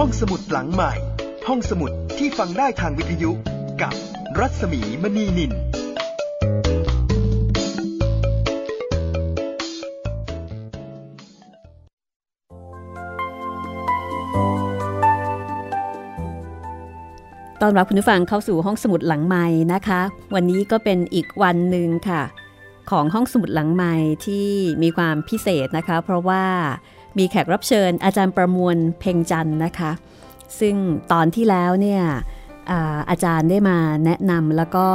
ห้องสมุดหลังใหม่ ห้องสมุดที่ฟังได้ทางวิทยุกับรัศมีมณีนิน ตอนรับคุณผู้ฟังเข้าสู่ห้องสมุดหลังใหม่นะคะ วันนี้ก็เป็นอีกวันหนึ่งค่ะ ของห้องสมุดหลังใหม่ที่มีความพิเศษนะคะ เพราะว่า มีแขกรับเชิญ อาจารย์ประมวลเพ่งจันนะคะ ซึ่งตอนที่แล้วเนี่ยอาอาจารย์ได้มาแนะนำแล้วก็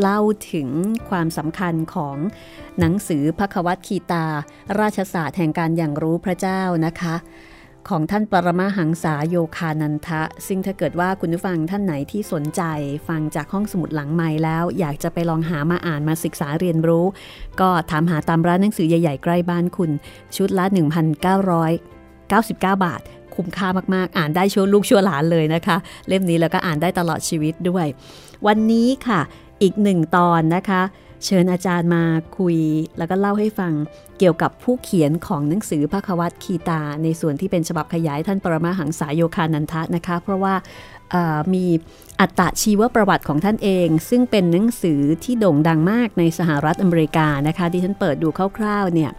เล่าถึงความสำคัญของหนังสือพระควัตคีตา ราชศาสตร์แห่งการอย่างรู้พระเจ้านะคะ ของท่านปรมาหังษาโยคานันทะ ซึ่งถ้าเกิดว่าคุณผู้ฟังท่านไหนที่สนใจ ฟังจากห้องสมุดหลังใหม่แล้ว อยากจะไปลองหามาอ่านมาศึกษาเรียนรู้ ก็ถามหาตามร้านหนังสือใหญ่ๆ ใกล้บ้านคุณ ชุดละ 1,999 บาท คุ้มค่ามากๆ อ่านได้ชั่วลูกชั่วหลานเลยนะคะ เล่มนี้แล้วก็อ่านได้ตลอดชีวิตด้วย วันนี้ค่ะ อีกหนึ่งตอนนะคะ เชิญอาจารย์มาคุย แล้วก็เล่าให้ฟังเกี่ยวกับผู้เขียนของหนังสือพระควัตคีตา ในส่วนที่เป็นฉบับขยายท่านปรมาหังสายโยคานันทะนะคะ เพราะว่ามีอัตชีวประวัติของท่านเอง ซึ่งเป็นหนังสือที่โด่งดังมากในสหรัฐอเมริกานะคะ ที่ฉันเปิดดูคร่าวๆเนี่ย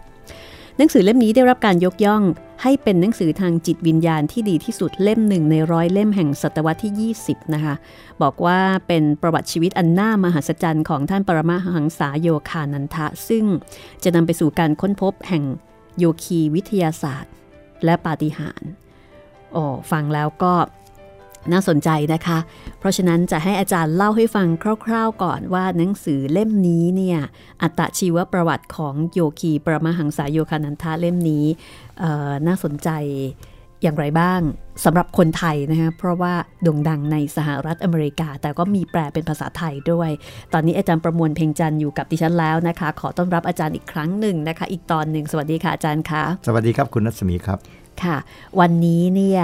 หนังสือเล่มนี้ได้รับการยกย่อง ให้เป็นหนังสือทางจิตวิญญาณที่ดีที่สุดเล่มหนึ่งในร้อยเล่มแห่งศตวรรษที่ 20 นะคะ บอกว่าเป็นประวัติชีวิตอันน่ามหัศจรรย์ของท่านปรมาหังษาโยคานันทะ ซึ่งจะนำไปสู่การค้นพบแห่งโยคีวิทยาศาสตร์ และปาฏิหาริย์โอ้ฟังแล้วก็ น่าสนใจนะคะ เพราะฉะนั้นจะให้อาจารย์เล่าให้ฟังคร่าวๆก่อนว่าหนังสือเล่มนี้เนี่ยอัตชีวประวัติของโยคีปรมาหังสาโยคานันทะเล่มนี้น่าสนใจอย่างไรบ้างสำหรับคนไทยนะคะเพราะว่าโด่งดังในสหรัฐอเมริกา แต่ก็มีแปลเป็นภาษาไทยด้วย ตอนนี้อาจารย์ประมวลเพ่งจันอยู่กับดิฉันแล้วนะคะ ขอต้อนรับอาจารย์อีกครั้งหนึ่งนะคะ อีกตอนหนึ่งสวัสดีค่ะอาจารย์คะสวัสดีครับคุณนัศมีครับค่ะ วันนี้เนี่ย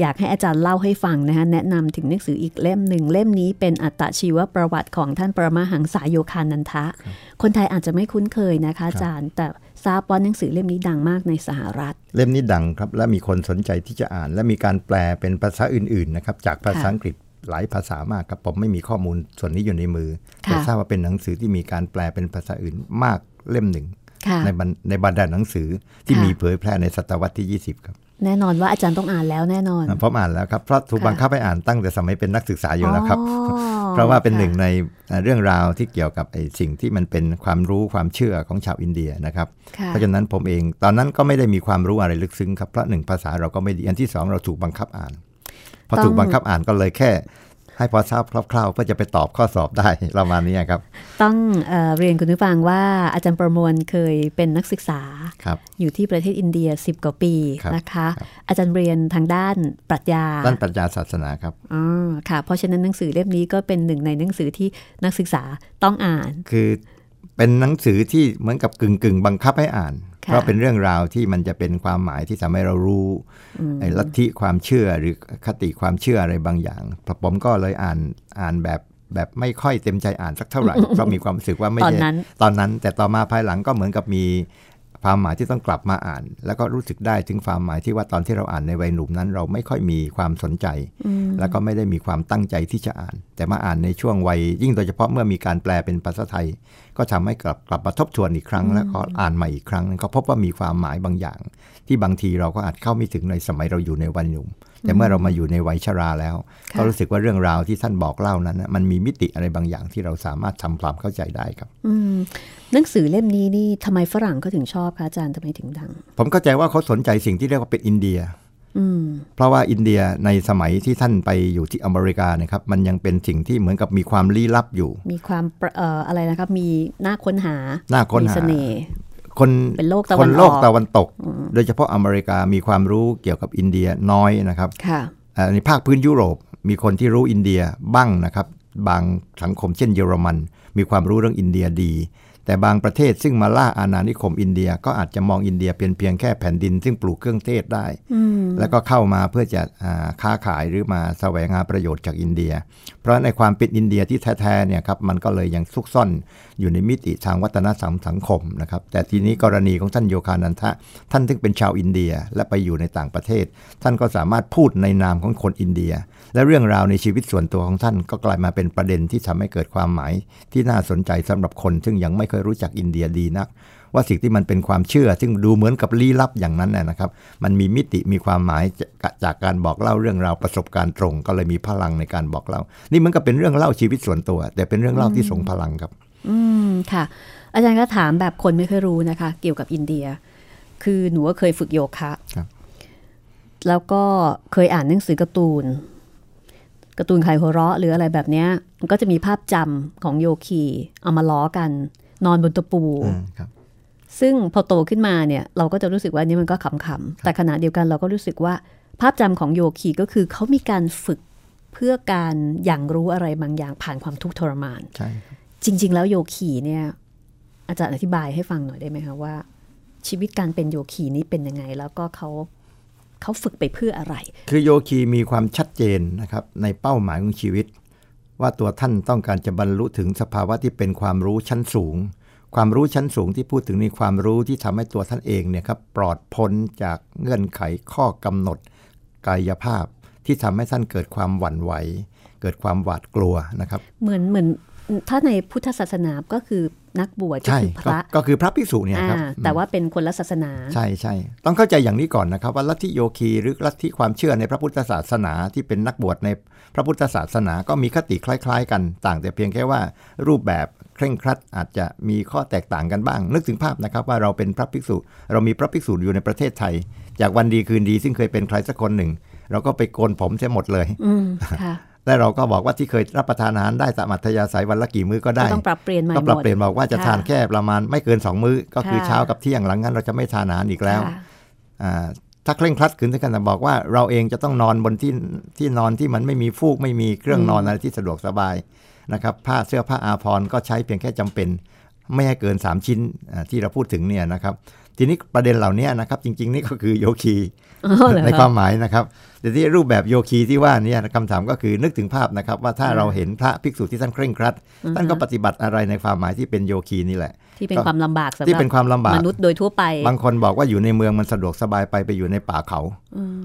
อยากให้อาจารย์เล่าให้ฟังนะคะแนะนำถึงหนังสืออีกเล่มหนึ่งเล่มนี้เป็นอัตชีวประวัติของท่านปรมาหังสายโยคานันทะ คนไทยอาจจะไม่คุ้นเคยนะคะอาจารย์ แต่ทราบว่าหนังสือเล่มนี้ดังมากในสหรัฐ เล่มนี้ดังครับและมีคนสนใจที่จะอ่าน และมีการแปลเป็นภาษาอื่นๆนะครับจากภาษาอังกฤษหลายภาษามากครับผมไม่มีข้อมูลส่วนนี้อยู่ในมือแต่ทราบว่าเป็นหนังสือที่มีการแปลเป็นภาษาอื่นมากเล่มหนึ่งในในบรรดาหนังสือที่มีเผยแพร่ในศตวรรษที่ 20 ครับ แน่นอนว่าอาจารย์ต้องอ่านแล้วแน่นอนผมอ่านแล้วครับเพราะถูกบังคับให้อ่านตั้งแต่สมัยเป็นนักศึกษาอยู่แล้วครับ เพราะว่าเป็นหนึ่งในเรื่องราวที่เกี่ยวกับไอ้สิ่งที่มันเป็นความรู้ความเชื่อของชาวอินเดียนะครับ เพราะฉะนั้นผมเองตอนนั้นก็ไม่ได้มีความรู้อะไรลึกซึ้งครับเพราะหนึ่งภาษาเราก็ไม่ดีอันที่สองเราถูกบังคับอ่านพอถูกบังคับอ่านก็เลยแค่ ให้พอทราบคร่าวๆเพื่อจะไปตอบข้อสอบได้ประมาณนี้ครับ ต้องเอเรียนคุณผู้ฟังว่าอาจารย์ประมวลเคยเป็นนักศึกษา อยู่ที่ประเทศอินเดีย 10 กว่าปีนะคะอาจารย์เรียนทางด้านปรัชญา ด้านปรัชญาศาสนาครับอ๋อค่ะ เพราะฉะนั้นหนังสือเล่มนี้ก็เป็นหนึ่งในหนังสือที่นักศึกษาต้องอ่าน คือเป็นหนังสือที่เหมือนกับกึ่งกึ่งบังคับให้อ่าน เพราะเป็นเรื่องราวที่มันจะเป็นความหมายที่ทำให้เรารู้ไอ้ลัทธิความเชื่อหรือคติความเชื่ออะไรบางอย่างผมก็เลยอ่านอ่านแบบแบบไม่ค่อยเต็มใจอ่านสักเท่าไหร่เพราะมีความรู้สึกว่าไม่ใช่ตอนนั้น แต่ต่อมาภายหลังก็เหมือนกับมี ความหมายที่ต้องกลับมาอ่าน แล้วก็รู้สึกได้ถึงความหมายที่ว่าตอนที่เราอ่านในวัยหนุ่มนั้น เราไม่ค่อยมีความสนใจ แล้วก็ไม่ได้มีความตั้งใจที่จะอ่าน แต่มาอ่านในช่วงวัยยิ่งโดยเฉพาะเมื่อมีการแปลเป็นภาษาไทย ก็ทำให้กลับกลับมาทบทวนอีกครั้ง แล้วก็อ่านใหม่อีกครั้งก็พบว่ามีความหมายบางอย่าง ที่บางทีเราก็อาจเข้าไม่ถึงในสมัยเราอยู่ในวัยหนุ่ม แต่เมื่อเรามาอยู่ในวัยชราแล้ว ก็รู้สึกว่าเรื่องราวที่ท่านบอกเล่านั้น มันมีมิติอะไรบางอย่างที่เราสามารถทำความเข้าใจได้ครับหนังสือเล่มนี้นี่ทำไมฝรั่งก็ถึงชอบคะอาจารย์ทำไมถึงดัง ผมเข้าใจว่าเขาสนใจสิ่งที่เรียกว่าเป็นอินเดียเพราะว่าอินเดียในสมัยที่ท่านไปอยู่ที่อเมริกานะครับ มันยังเป็นสิ่งที่เหมือนกับมีความลี้ลับอยู่ มีความอะไรนะครับมีหน้าค้นหาหน้าค้นหาเสน่ห์ คนเป็นโลกตะวันคนโลกตะวันตก โดยเฉพาะอเมริกามีความรู้เกี่ยวกับอินเดียน้อยนะครับในภาคพื้นยุโรปมีคนที่รู้อินเดียบ้างนะครับ บางสังคมเช่นเยอรมัน มีความรู้เรื่องอินเดียดี แต่บางประเทศซึ่งมาล่าอาณานิคมอินเดียก็อาจจะมองอินเดียเป็นเพียงแค่แผ่นดิน ซึ่งปลูกเครื่องเทศได้ แล้วก็เข้ามาเพื่อจะค้าขายหรือมาแสวงหาประโยชน์จากอินเดีย เพราะในความเป็นอินเดียที่แท้ๆเนี่ยครับมันก็เลยยังซุกซ่อนอยู่ในมิติทางวัฒนธรรมสังคมนะครับแต่ทีนี้กรณีของท่านโยคานันทะ ท่านซึ่งเป็นชาวอินเดียและไปอยู่ในต่างประเทศ ท่านก็สามารถพูดในนามของคนอินเดีย และเรื่องราวในชีวิตส่วนตัวของท่านก็กลายมาเป็นประเด็นที่ทำให้เกิดความหมายที่น่าสนใจสำหรับคนซึ่งยังไม่เคยรู้จักอินเดียดีนัก ว่าสิ่งที่มันเป็นความเชื่อ ซึ่งดูเหมือนกับลี้ลับอย่างนั้นนะครับ มันมีมิติมีความหมายจากการบอกเล่าเรื่องราวประสบการณ์ตรง ก็เลยมีพลังในการบอกเล่า นี่มันก็เป็นเรื่องเล่าชีวิตส่วนตัว แต่เป็นเรื่องเล่าที่ทรงพลังครับ อืมค่ะ อาจารย์ก็ถามแบบคนไม่เคยรู้นะคะ เกี่ยวกับอินเดีย คือหนูก็เคยฝึกโยคะครับแล้วก็เคยอ่านหนังสือการ์ตูนการ์ตูนไข่หัวเราะหรืออะไรแบบเนี้ยมันก็จะมีภาพจำของโยคีเอามาล้อกัน นอนบนตะปูครับซึ่งพอโตขึ้นมาเนี่ยเราก็จะรู้สึกว่านี่มันก็ขำๆแต่ขณะเดียวกันเราก็รู้สึกว่า ภาพจำของโยคีก็คือเขามีการฝึกเพื่อการอย่างรู้อะไรบางอย่างผ่านความทุกข์ทรมานใช่ครับจริง ๆ แล้วโยคีเนี่ย อาจารย์อธิบายให้ฟังหน่อยได้ไหมคะว่า ชีวิตการเป็นโยคีนี้เป็นยังไง แล้วก็เขาเขาฝึกไปเพื่ออะไร คือโยคีมีความชัดเจนนะครับในเป้าหมายของชีวิต ว่าตัวท่านต้องการจะบรรลุถึงสภาวะที่เป็นความรู้ชั้นสูง ความรู้ชั้นสูงที่พูดถึงในความรู้ที่ทำให้ตัวท่านเองเนี่ยครับปลอดพ้นจากเงื่อนไขข้อกำหนด กายภาพที่ทำให้ท่านเกิดความหวั่นไหว เกิดความหวาดกลัวนะครับ เหมือนเหมือนถ้าในพุทธศาสนาก็คือ นักบวชก็ใช่คือพก็ระก็คือพระภิกษุเนี่ยครับอ่าแต่ว่าเป็นคนละศาสนา ใช่ใช่ต้องเข้าใจอย่างนี้ก่อนนะครับ ว่าลัทธิโยคีหรือลัทธิความเชื่อในพระพุทธศาสนาที่เป็นนักบวชในพระพุทธศาสนาก็มีคติคล้าย ๆ กันต่างแต่เพียงแค่ว่ารูปแบบเคร่งครัดอาจจะมีข้อแตกต่างกันบ้าง นึกถึงภาพนะครับว่าเราเป็นพระภิกษุ เรามีพระภิกษุอยู่ในประเทศไทย จากวันดีคืนดีซึ่งเคยเป็นใครสักคนหนึ่ง เราก็ไปโกนผมเสียหมดเลยอืมค่ะ และเราก็บอกว่าที่เคยรับประทานอาหารได้ตามอัธยาศัยวันละกี่มื้อก็ได้ก็ต้องปรับเปลี่ยนใหม่ก็ปรับหมดเปลี่ยนบอกว่าจะค่ะทานแค่ประมาณไม่เกิน 2 มื้อ ก็คือค่ะเช้ากับเที่ยงหลังนั้นเราจะไม่ทานอาหารอีกแล้วค่ะอ่าถ้าเคร่งครัดขึ้นถึงกันจะบอกว่าเราเองจะต้องนอนบนที่ที่นอนที่มันไม่มีฟูกไม่มีเครื่องนอนอะไรที่สะดวกสบายนะครับผ้าเสื้อผ้าอาภรณ์ก็ใช้เพียงแค่จำเป็น ไม่ให้เกิน 3 ชิ้นอ่าที่เราพูดถึงเนี่ยนะครับทีนี้ประเด็นเหล่านี้นะครับจริง ๆ นี่ก็คือโยคีอ๋อเหรอ ในคะความหมายนะครับแต่ที่รูปแบบโยคีที่ว่าเนี่ยคำถามก็คือนึกถึงภาพนะครับ ว่าถ้าเราเห็นพระภิกษุที่ท่านเคร่งครัดท่านก็ปฏิบัติอะไรในความหมายที่เป็นโยคีนี่แหละ ที่เป็นความลำบากสำหที่รับเป็นความลำบากมนุษย์โดยทั่วไป บางคนบอกว่าอยู่ในเมืองมันสะดวกสบายไปไปอยู่ในป่าเขา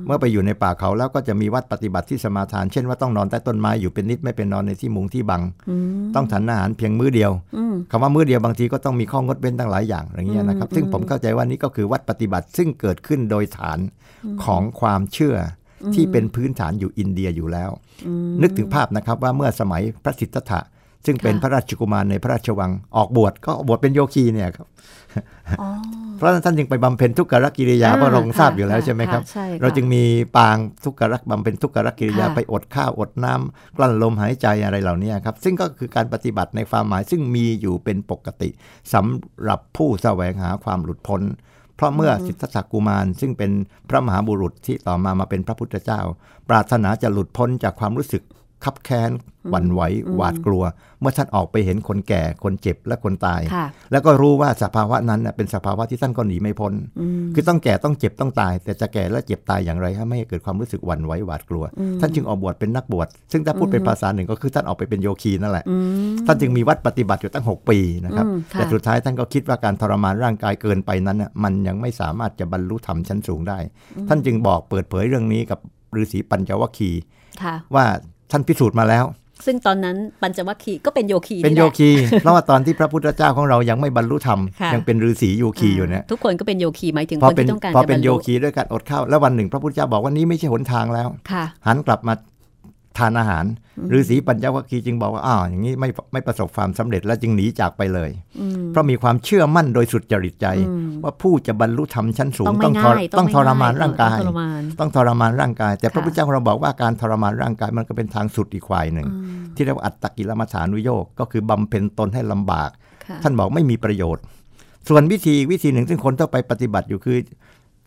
เมื่อไปอยู่ในป่าเขาแล้วก็จะมีวัดปฏิบัติที่สมาทาน เช่นว่าต้องนอนใต้ต้นไม้อยู่เป็นนิดไม่เป็นนอนในที่มุงที่บัง ต้องฉันอาหารเพียงมื้อเดียวคำว่ามื้อเดียวบางทีก็ต้องมีข้องดเว้นตั้งหลายอย่างอย่างเงี้ยนะครับ ซึ่งผมเข้าใจว่านี่ก็คือวัดปฏิบัติซึ่งเกิดขึ้นโดยฐานของความเชื่ออที่เป็นพื้นฐานอยู่อินเดียอยู่แล้ว นึกถึงภาพนะครับว่าเมื่อสมัยพระสิทธัตถะ ซึ่งเป็นค่ะพระราชกุมารในพระราชวังออกบวชก็บวชเป็นโยคีเนี่ยครับเพราะฉะนั้นท่านจึงไปบำเพ็ญทุกขกิริยาอ่าเพราะเราทราบอยู่แล้วค่ะใช่ไหมครับค่ะใช่ค่ะเราจึงมีปางทุกขรักบำเพ็ญทุกขกิริยาค่ะไปอดข้าวอดน้ำกลั้นลมหายใจอะไรเหล่านี้ครับ ซึ่งก็คือการปฏิบัติในความหมาย ซึ่งมีอยู่เป็นปกติสำหรับผู้แสวงหาความหลุดพ้น เพราะเมื่อสิทธัตถกุมาร ซึ่งเป็นพระมหาบุรุษที่ต่อมามาเป็นพระพุทธเจ้า ปรารถนาจะหลุดพ้นจากความรู้สึก คับแค้นหวั่นไหวหวาดกลัว เมื่อท่านออกไปเห็นคนแก่คนเจ็บและคนตายค่ะแล้วก็รู้ว่าสภาวะนั้นน่ะเป็นสภาวะที่ท่านก็หนีไม่พ้น คือต้องแก่ต้องเจ็บต้องตาย แต่จะแก่และเจ็บตายอย่างไรให้ไม่ให้เกิดความรู้สึกหวั่นไหวหวาดกลัว ท่านจึงออกบวชเป็นนักบวชซึ่งถ้าพูดเป็นภาษาหนึ่งก็คือท่านออกไปเป็นโยคีนั่นแหละ ท่านจึงมีวัดปฏิบัติอยู่ตั้ง 6 ปีนะครับอืมค่ะแต่สุดท้ายท่านก็คิดว่าการทรมานร่างกายเกินไปนั้นน่ะมันยังไม่สามารถจะบรรลุธรรมชั้นสูงได้ ท่านจึงบอกเปิดเผยเรื่องนี้กับฤาษีปัญจวัคคีย์ค่ะว่า ท่านพิสูจน์มาแล้ว ซึ่งตอนนั้นปัญจวัคคีย์ก็เป็นโยคีเป็นโยแหละคีเพราะว่าตอนที่พระพุทธเจ้าของเรายังไม่บรรลุธรรมค่ะยังเป็นฤาษีโยคีอยู่เนี่ยทุกคนก็เป็นโยคีหมายถึงพอคนเป็นที่ต้องการพอจะเป็บรนรโยลุคีด้วยการอดข้าวแล้ววันหนึ่ง พระพุทธเจ้าบอกว่านี้ไม่ใช่หนทางแล้วค่ะหันกลับมา ทานอาหารฤาษีปัญจวัคคีย์จึงบอกว่าอ้าวอย่างนี้ไม่ไม่ประสบความสำเร็จแล้วจึงหนีจากไปเลย เพราะมีความเชื่อมั่นโดยสุดจริตใจ ว่าผู้จะบรรลุธรรมชั้นสูง ต้องไม่ทรง่ายต้องไม่ทรมานง่ร่างกายต้องทรมานต้องทรมานร่างกาย แต่พระค่ะพุทธเจ้าของเราบอกว่าการทรมานร่างกายมันก็เป็นทางสุดอีกฝ่ายหนึ่ง ที่เรียกว่าอัตตกิลมัฏฐานุโยกก็คือบำเพ็ญตนให้ลำบากค่ะท่านบอกไม่มีประโยชน์ ส่วนวิธีวิธีหนึ่งซึ่งคนต้องไปปฏิบัติอยู่คือ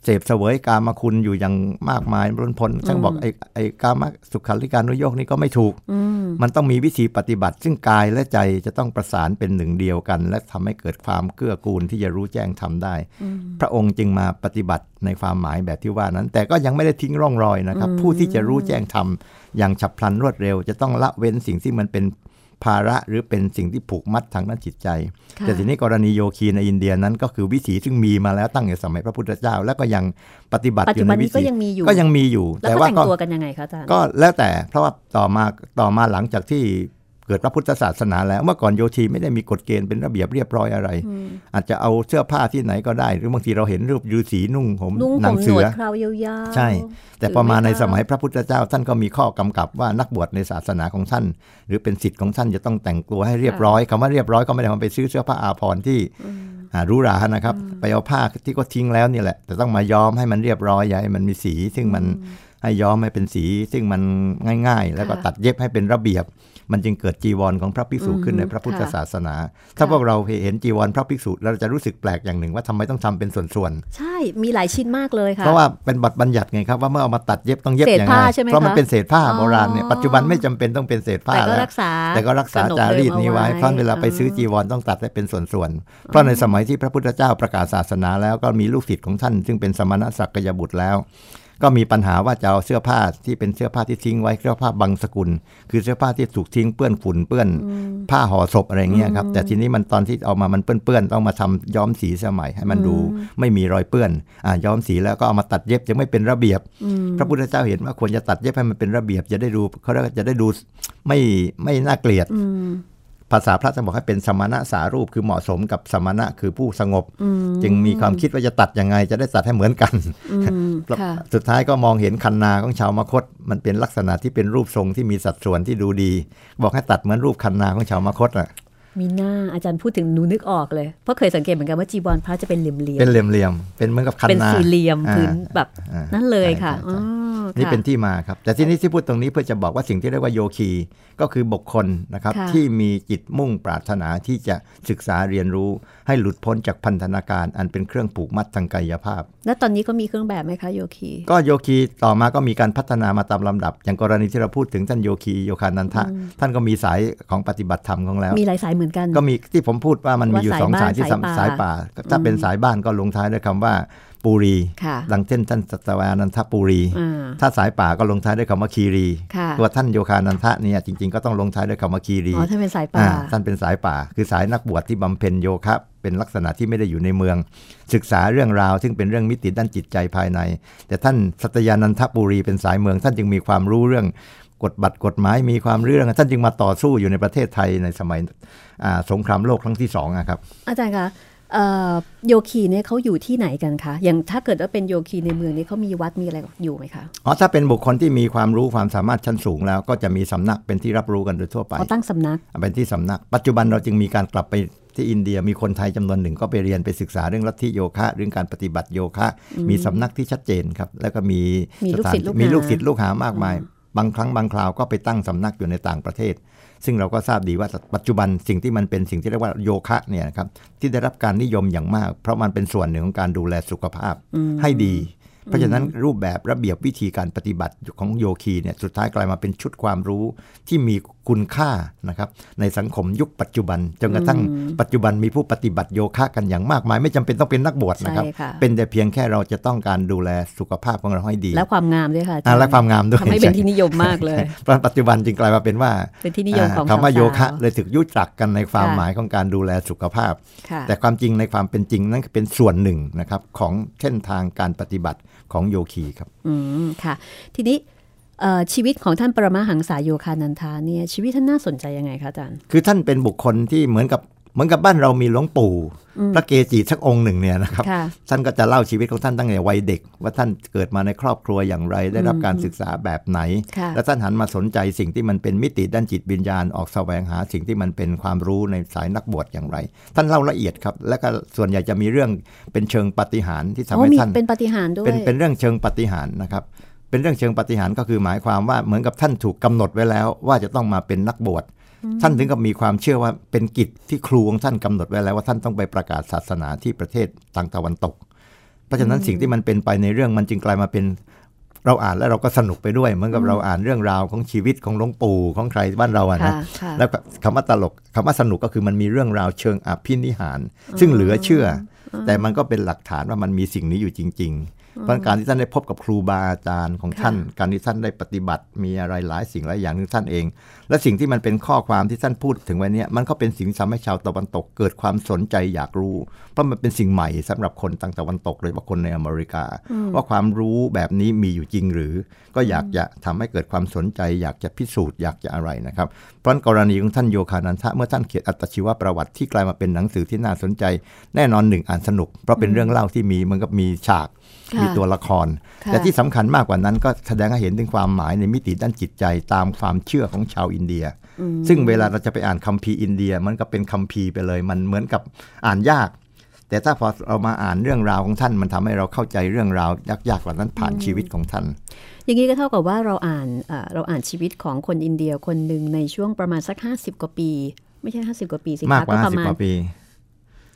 เสพเสวยกามาคุณอยู่อย่างมากมายล้นพ้นช่างบอกไอ้ไอ้กามสุขาริการนุโยกนี่ก็ไม่ถูกอืมมันต้องมีวิธีปฏิบัติ ซึ่งกายและใจจะต้องประสานเป็นหนึ่งเดียวกัน และทำให้เกิดความเกื้อกูลที่จะรู้แจ้งทำได้ พระองค์จึงมาปฏิบัติในความหมายแบบที่ว่านั้น แต่ก็ยังไม่ได้ทิ้งร่องรอยนะครับ ผู้ที่จะรู้แจ้งทำอย่างฉับพลันรวดเร็ว จะต้องละเว้นสิ่งที่มันเป็น ภาระหรือเป็นสิ่งที่ผูกมัดทางด้านจิตใจค่ะแต่ทีนี้กรณีโยคีในอินเดียนั้นก็คือวิถีซึ่งมีมาแล้วตั้งแต่สมัยพระพุทธเจ้า แล้วก็ยังปฏิบัติปัจอจุยู่บัในนวินี้ก็ถียังมีอยู่ก็ยังมีอยู่แล้วแต่ก็ว่าแต่งก็ตัวกันยังไงคะอาจารย์ก็แล้วแต่เพราะว่าต่อมาต่อมาหลังจากที่ เกิดพระพุทธศาสนาแล้วเมื่อก่อนโยธีไม่ได้มีกฎเกณฑ์เป็นระเบียบเรียบร้อยอะไร อาจจะเอาเสื้อผ้าที่ไหนก็ได้ หรือบางทีเราเห็นรูปฤาษีนุ่งห่มนุ่งหผนังมหนเสืวอดคราวยาวๆใช่ แต่พอมาในสมัยถือไพระพุทธเจ้าท่านก็มีข้อกำกับว่านักบวชในศาสนาของท่าน หรือเป็นสิทธิ์ของท่านจะต้องแต่งตัวให้เรียบร้อยคำว่าเรียบร้อยก็ไม่ได้มาไปซื้อเสื้อผ้าอาภรณ์ที่อ่าหรู้รานะครับ ไปเอาผ้าที่ก็ทิ้งแล้วนี่แหละ แต่ต้องมาย้อมให้มันเรียบร้อยอย่าให้มันมีสี ซึ่งมันให้ย้อมให้เป็นสี ซึ่งมันง่าย ๆ แล้วก็ค่ะตัดเย็บให้เป็นระเบียบ มันจึงเกิดจีวรของพระภิกษุขึ้นในพระพุทธศาสนา ถ้าพวกเราเห็นจีวรพระภิกษุเราจะรู้สึกแปลกอย่างหนึ่งว่าทำไมต้องทำเป็นส่วนๆ ใช่ มีหลายชิ้นมากเลยค่ะ เพราะว่าเป็นบัตรบัญญัติไงครับว่าเมื่อเอามาตัดเย็บต้องเย็บเศษอย่างผ้าไรใช่ไหมเพราะมันคะเป็นเศษผ้าอ๋อโบราณเนี่ย ปัจจุบันไม่จำเป็นต้องเป็นเศษผ้าแต่ก็แล้วรักษาแต่ก็รักษาขนบจารีตเดิมนี้ไว้เอาไว้เพราะเวลาไปซื้ออ่าจีวรต้องตัดให้เป็นส่วนๆ เพราะในสมัยที่พระพุทธเจ้าประกาศศาสนาแล้วก็มีลูกศิษย์ของท่าน ซึ่งเป็นสมณศักยบุตรแล้ว ก็มีปัญหาว่าจะเอาเสื้อผ้าที่เป็นเสื้อผ้าที่ทิ้งไว้เสื้อผ้าบางสกุล คือเสื้อผ้าที่ถูกทิ้งเปื้อนฝุ่นเปื้อนผ้าห่อศพอะไรเงี้ยครับแต่ทีนี้มันตอนที่เอามามันเปื้อนๆต้องมาทำย้อมสีสมัยให้มันดูไม่มีรอยเปื้อนอ่าย้อมสีแล้วก็เอามาตัดเย็บยังไม่เป็นระเบียบ พระพุทธเจ้าเห็นว่าควรจะตัดเย็บให้มันเป็นระเบียบจะได้ดูเขาเรียกว่าจะได้ดูไม่ไม่น่าเกลียดอืม ภาษาพระจะบอกให้เป็นสมณะสารูปคือเหมาะสมกับสมณะคือผู้สงบ จึงมีความคิดว่าจะตัดยังไง จะได้ตัดให้เหมือนกันอืมค่ะสุดท้ายก็มองเห็นคันนาของชาวมคต มันเป็นลักษณะที่เป็นรูปทรงที่มีสัดส่วนที่ดูดี บอกให้ตัดเหมือนรูปคันนาของชาวมคตอะ มีหน้าอาจารย์พูดถึงหนูนึกออกเลย เพราะเคยสังเกตเหมือนกันว่าจีวรพระจะเป็นเหลี่ยมๆเป็นเหลี่ยมๆเป็นเหมือนกับคันเป็นนาสี่เหลี่ยมอ่าพื้นแบบอ่านั่นเลยใช่ค่ะใช่อ๋อนี่ค่ะเป็นที่มาครับ แต่ที่นี้ที่พูดตรงนี้เพื่อจะบอกว่าสิ่งที่เรียกว่าโยคีก็คือบุคคลนะครับค่ะที่มีจิตมุ่งปรารถนาที่จะศึกษาเรียนรู้ ให้หลุดพ้นจากพันธนาการ อันเป็นเครื่องผูกมัดทางกายภาพ แล้วตอนนี้ก็มีเครื่องแบบไหมคะโยคี ก็โยคีต่อมาก็มีการพัฒนามาตามลำดับ อย่างกรณีที่เราพูดถึงท่านโยคีโยคานันทะท่านก็มีสายของปฏิบัติธรรมของแล้วมีหลายสายเหมือนกัน ก็มีที่ผมพูดว่ามันมีอยู่ว่าสองสาสายยที่บ้านสำสาสายยป่าป่า ถ้าเป็นสายบ้านก็ลงท้ายด้วยคำว่าปูรีค่ะดังเช่นท่านสัตวานันทปูรีอ่าถ้าสายป่าก็ลงท้ายด้วยคำว่าคีรีค่ะตัวท่านโยคานันทะเนี่ยจริงๆก็ต้องลงท้ายด้วยคำว่าคีรี อ๋อถ้าเป็นสายป่าอ่า ท่านเป็นสายป่า คือสายนักบวชที่บำเพ็ญโยคะเป็นลักษณะที่ไม่ได้อยู่ในเมือง ศึกษาเรื่องราว ซึ่งเป็นเรื่องมิติด้านจิตใจภายใน แต่ท่านสัตยานันทปุรีเป็นสายเมือง ท่านจึงมีความรู้เรื่อง กฎบัตรกฎหมายมีความรู้เรื่องท่านจึงมาต่อสู้อยู่ในประเทศไทยในสมัยอ่าสงครามโลกครั้งที่สองอะครับ อาจารย์คะเอ่อโยคีเนี่ยเขาอยู่ที่ไหนกันคะ อย่างถ้าเกิดว่าเป็นโยคีในเมืองนี้เขามีวัดมีอะไรอยู่ไหมคะ อ๋อ ถ้าเป็นบุคคลที่มีความรู้ความสามารถชั้นสูงแล้วก็จะมีสำนักเป็นที่รับรู้กันโดยทั่วไปเขาตั้งสำนัก เป็นที่สำนัก ปัจจุบันเราจึงมีการกลับไปที่อินเดียมีคนไทยจำนวนหนึ่งก็ไปเรียนไปศึกษาเรื่องลัทธิโยคะ เรื่องการปฏิบัติโยคะ มีสำนักที่ชัดเจนครับ แล้วก็มีมีลูกศิษย์ลูกหามีมีลูกศิษย์ลูกหามากมาย บางครั้งบางคราวก็ไปตั้งสำนักอยู่ในต่างประเทศ ซึ่งเราก็ทราบดีว่าปัจจุบันสิ่งที่มันเป็นสิ่งที่เรียกว่าโยคะเนี่ยนะครับที่ได้รับการนิยมอย่างมาก เพราะมันเป็นส่วนหนึ่งของการดูแลสุขภาพให้ดี เพราะฉะนั้นรูปแบบระเบียบวิธีการปฏิบัติของโยคีเนี่ยสุดท้ายกลายมาเป็นชุดความรู้ที่มี คุณค่านะครับในสังคมยุคปัจจุบันจนกระทั่งปัจจุบันมีผู้ปฏิบัติโยคะกันอย่างมากมาย ไม่จำเป็นต้องเป็นนักบวชนะครับใช่ค่ะเป็นแต่เพียงแค่เราจะต้องการดูแลสุขภาพของเราให้ดี และความงามด้วยค่ะอาจารอ่าย์และความงามด้วยทำให้เป็นที่นิยมมากเลยเพราะปัจจุบันจึงกลายมาเป็นว่าเป็นที่นิยมของาคำว่าสาวๆโยคะเลยถึกยุจักกันในความค่ะหมายของการดูแลสุขภาพค่ะแต่ความจริงในความเป็นจริงนั้นเป็นส่วนหนึ่งนะครับของเส้นทางการปฏิบัติของโยคีครับอืมค่ะ ทีนี้เอ่อ ชีวิตของท่านปรมาหังสาโยคานันทาเนี่ยชีวิตท่านน่าสนใจยังไงคะอาจารย์คือท่านเป็นบุคคลที่เหมือนกับเหมือนกับบ้านเรามีหลวงปู่ พระเกจิสักองค์หนึ่งเนี่ยนะครับค่ะท่านก็จะเล่าชีวิตของท่านตั้งแต่วัยเด็ก ว่าท่านเกิดมาในครอบครัวอย่างไร ได้รับการศึกษาแบบไหนค่ะแล้วท่านหันมาสนใจสิ่งที่มันเป็นมิติด้านจิตวิญญาณออกแสวงหาสิ่งที่มันเป็นความรู้ในสายนักบวชอย่างไร ท่านเล่าละเอียดครับ และก็ส่วนใหญ่จะมีเรื่องเป็นเชิงปาฏิหารย์ที่ทำโอ้ให้มีท่านเป็นปาฏิหารย์ด้วยเป็นเป็นเรื่องเชิงปาฏิหารย์นะครับ เป็นเรื่องเชิงปาฏิหารย์ก็คือหมายความว่าเหมือนกับท่านถูกกำหนดไว้แล้ว ว่าจะต้องมาเป็นนักบวชท่านถึงกับมีความเชื่อว่าเป็นกิจที่ครูของท่านกำหนดไว้แล้วว่าท่านต้องไปประกาศศาสนาที่ประเทศทางตะวันตก เพราะฉะนั้นสิ่งที่มันเป็นไปในเรื่องมันจึงกลายมาเป็นเราอ่านแล้วเราก็สนุกไปด้วย เหมือนกับเราอ่านเรื่องราวของชีวิตของหลวงปู่ของใครบ้านเราอะนะค่ะค่ะแล้วก็คำว่าตลกคำว่าสนุกก็คือมันมีเรื่องราวเชิงอภินิหาร ซึ่งเหลือเชื่ออแต่มันก็เป็นหลักฐานว่ามันมีสิ่งนี้อยู่จริง ๆ เพราะการที่ท่านได้พบกับครูบาอาจารย์ของท่าน การที่ท่านได้ปฏิบัติมีอะไรหลายสิ่งหลายอย่างของท่านเอง และสิ่งที่มันเป็นข้อความที่ท่านพูดถึงวันนี้มันก็เป็นสิ่งที่ทำให้ชาวตะวันตกเกิดความสนใจอยากรู้ เพราะมันเป็นสิ่งใหม่สำหรับคนต่างตะวันตกโดยเฉพาะคนในอเมริกา ว่าความรู้แบบนี้มีอยู่จริงหรือ ก็อยากจะทำให้เกิดความสนใจ อยากจะพิสูจน์อยากจะอะไรนะครับเพราะกรณีของท่านโยคานันทะเมื่อท่านเขียนอัตชีวประวัติที่กลายมาเป็นหนังสือที่น่าสนใจ แน่นอนหนึ่งอ่านสนุก เพราะเป็นเรื่องเล่าที่มีมันก็มีฉากค่ะ มีตัวละครค่ะแต่ที่สำคัญมากกว่านั้นก็แสดงให้เห็นถึงความหมายในมิติด้านจิตใจตามความเชื่อของชาวอินเดีย ซึ่งเวลาเราจะไปอ่านคัมภีร์อินเดียมันก็เป็นคัมภีร์ไปเลย มันเหมือนกับอ่านยาก แต่ถ้าพอเรามาอ่านเรื่องราวของท่าน มันทำให้เราเข้าใจเรื่องราวยากๆเหล่านั้นผ่านชีวิตของท่าน อย่างนี้ก็เท่ากับว่าเราอ่านเอ่อเราอ่านชีวิตของคนอินเดียคนหนึ่งในช่วงประมาณสัก 50 กว่าปี ไม่ใช่ 50 กว่าปีสิมากคะกว่าก็ประ50มาณกว่าปี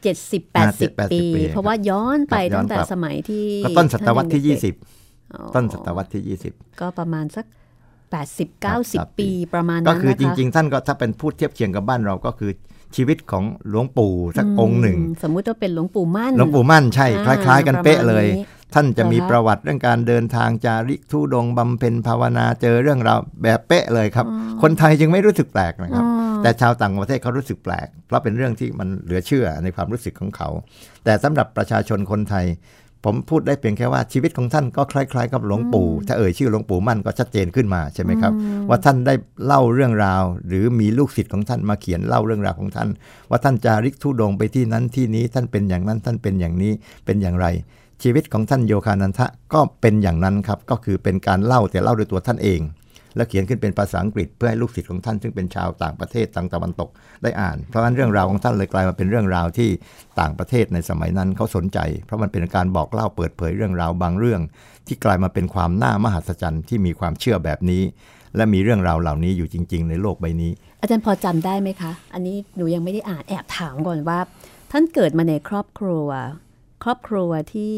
70 80 80ปีปี เพราะว่าย้อนไปครับย้อนตั้งแต่กลับสมัยที่ก็ต้นศตวรรษที่ท่านยังเด็ก20ๆอ๋อต้นศตวรรษที่ 20 ก็ประมาณสัก 80ครับ90 ปีประมาณก็นั้นคือนะคะจริง ๆ ท่านก็ถ้าเป็นพูดเทียบเคียงกับบ้านเราก็คือ ชีวิตของหลวงปู่สักองค์หนึ่งอืมสมมุติว่าเป็นหลวงปู่มั่น หลวงปู่มั่นใช่คอ่าล้ายๆ กันเป๊ะเลยประมาณนี้ท่านจะมีเหรอคะประวัติเรื่องการเดินทางจาริกทุดงค์บำเพ็ญภาวนาเจอเรื่องราวแบบเป๊ะเลยครับ คนไทยจึงไม่รู้สึกแปลกนะครับ แต่ชาวต่างประเทศเขารู้สึกแปลก เพราะเป็นเรื่องที่มันเหลือเชื่อในความรู้สึกของเขา แต่สำหรับประชาชนคนไทย ผมพูดได้เพียงแค่ว่าชีวิตของท่านก็คล้าย ๆ กับหลวงปู่ถ้าเอ่ยชื่อหลวงปู่มั่นก็ชัดเจนขึ้นมาใช่ไหมครับ ว่าท่านได้เล่าเรื่องราว หรือมีลูกศิษย์ของท่านมาเขียนเล่าเรื่องราวของท่าน ว่าท่านจาริกทุดงค์ไปที่นั้นที่นี้ท่านเป็นอย่างนั้นท่านเป็นอย่างนี้เป็นอย่างไร ชีวิตของท่านโยคานันทะก็เป็นอย่างนั้นครับก็คือเป็นการเล่าแต่เล่าด้วยตัวท่านเอง แล้วเขียนขึ้นเป็นภาษาอังกฤษเพื่อให้ลูกศิษย์ของท่านซึ่งเป็นชาวต่างประเทศต่างตะวันตกได้อ่าน เพราะฉะนั้นเรื่องราวของท่านเลยกลายมาเป็นเรื่องราวที่ต่างประเทศในสมัยนั้นเขาสนใจ เพราะมันเป็นการบอกเล่าเปิดเผยเรื่องราวบางเรื่อง ที่กลายมาเป็นความน่ามหัศจรรย์ที่มีความเชื่อแบบนี้ และมีเรื่องราวเหล่านี้อยู่จริง ๆ ในโลกใบนี้ อาจารย์พอจำได้ไหมคะ อันนี้หนูยังไม่ได้อ่านแอบถามก่อนว่า ท่านเกิดมาในครอบครัว ครอบครัวที่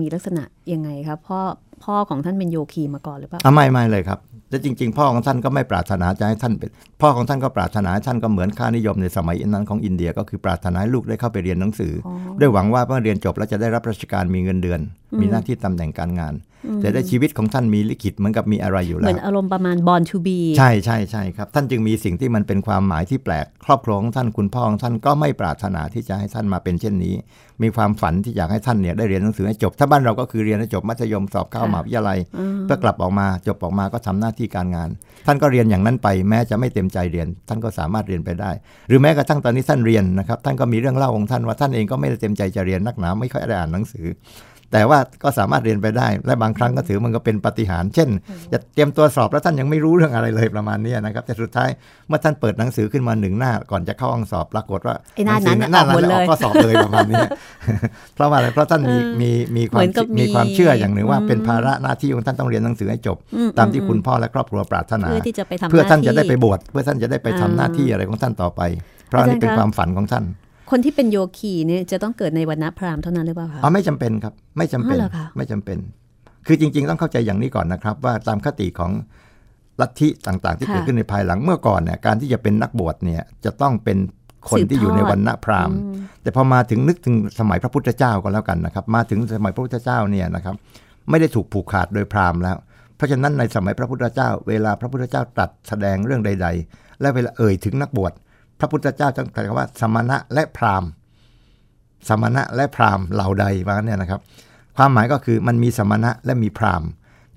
มีลักษณะยังไงครับพ่อ พ่อของท่านเป็นโยคีมาก่อนหรือเปล่าอะไม่ไม่เลยครับและจริง ๆ พ่อของท่านก็ไม่ปรารถนาจะให้ท่านเป็นพ่อของท่านก็ปรารถนาให้ท่านก็เหมือนค่านิยมในสมัยนั้นของอินเดียก็คือปรารถนาให้ลูกได้เข้าไปเรียนหนังสืออด้วยหวังว่าเมื่อเรียนจบแล้วจะได้รับราชการมีเงินเดือน มีหน้าที่ตำแหน่งการงาน แต่ได้ชีวิตของท่านมีลิขิตเหมือนกับมีอะไรอยู่เหแล้มืวอนอารมณ์ประมาณ born to be ใช่ใช่ใช่ครับท่านจึงมีสิ่งที่มันเป็นความหมายที่แปลกครอบครัวของท่านคุณพ่อของท่านก็ไม่ปรารถนาที่จะให้ท่านมาเป็นเช่นนี้ มีความฝันที่อยากให้ท่านเนี่ยได้เรียนหนังสือให้จบ ถ้าบ้านเราก็คือเรียนให้จบมัธยมสอบเข้ามหาวิทยาลัยเพื่อกลับออกมาจบออกมาก็ทำหน้าที่การงาน ท่านก็เรียนอย่างนั้นไป แม้จะไม่เต็มใจเรียน ท่านก็สามารถเรียนไปได้ หรือแม้กระทั่งตอนนี้ท่านเรียนนะครับท่านก็มีเรื่องเล่าของท่านว่าท่านเองก็ไม่ได้เต็มใจจะเรียนนักหนาไม่ค่อยได้อ่านหนังสือ แต่ว่าก็สามารถเรียนไปได้ และบางครั้งก็ถือมันก็เป็นปาฏิหารย์เช่น จะเตรียมตัวสอบแล้วท่านยังไม่รู้เรื่องอะไรเลยประมาณเนี้ยนะครับ แต่สุดท้ายเมื่อท่านเปิดหนังสือขึ้นมาหนึ่งหน้า ก่อนจะเข้าห้องสอบปรากฏว่าไอ้หน้านั้นงสืน่ะออกหมดเลยก็สอบเลยประมาณเนี้ยเพราะว่าอะไรเพราะท่านมีมีมีควาเหมืมอนกับมีมีความเชื่ออย่างหนึ่งว่าอืมเป็นภาระหน้าที่ของท่านต้องเรียนหนังสือให้จบอืมตามที่อืมคุณพ่อและครอบครัวปรารถนา เพื่อที่จะไปทำเพื่อท่านจะได้ไปหบวชเพื่อท่านจะได้ไปทำหน้าที่อะไรของท่านต่อไป เพราะอันนี้เป็นอาจารย์คะความฝันของท่าน คนที่เป็นโยคีเนี่ยจะต้องเกิดในวันณพราหมณ์เท่านั้นหรือเปล่าคะอ๋อไม่จำเป็นครับ ไม่จำเป็นอ๋อเหรอคะไม่จำเป็น คือจริง ๆ ต้องเข้าใจอย่างนี้ก่อนนะครับ ว่าตามคติของลัทธิต่างๆ ที่เกิดขึ้นในภายหลังเมื่อก่อนเนี่ยการที่จะเป็นนักบวชเนี่ยจะต้องเป็นคนที่อยู่ในวันณพราหมณ์ แต่พอมาถึงนึกถึงสมัยพระพุทธเจ้าก็แล้วกันนะครับ มาถึงสมัยพระพุทธเจ้าเนี่ยนะครับ ไม่ได้ถูกผูกขาดโดยพราหมณ์แล้ว เพราะฉะนั้นในสมัยพระพุทธเจ้า เวลาพระพุทธเจ้าตรัสแสดงเรื่องใด ๆ และเวลาเอ่ยถึงนักบวช พระพุทธเจ้าจะใช้คำว่าสมณะและพราหมณ์สมณะและพราหมณ์เหล่าใดว่างั้นเนี่ยนะครับ ความหมายก็คือมันมีสมณะและมีพราหมณ์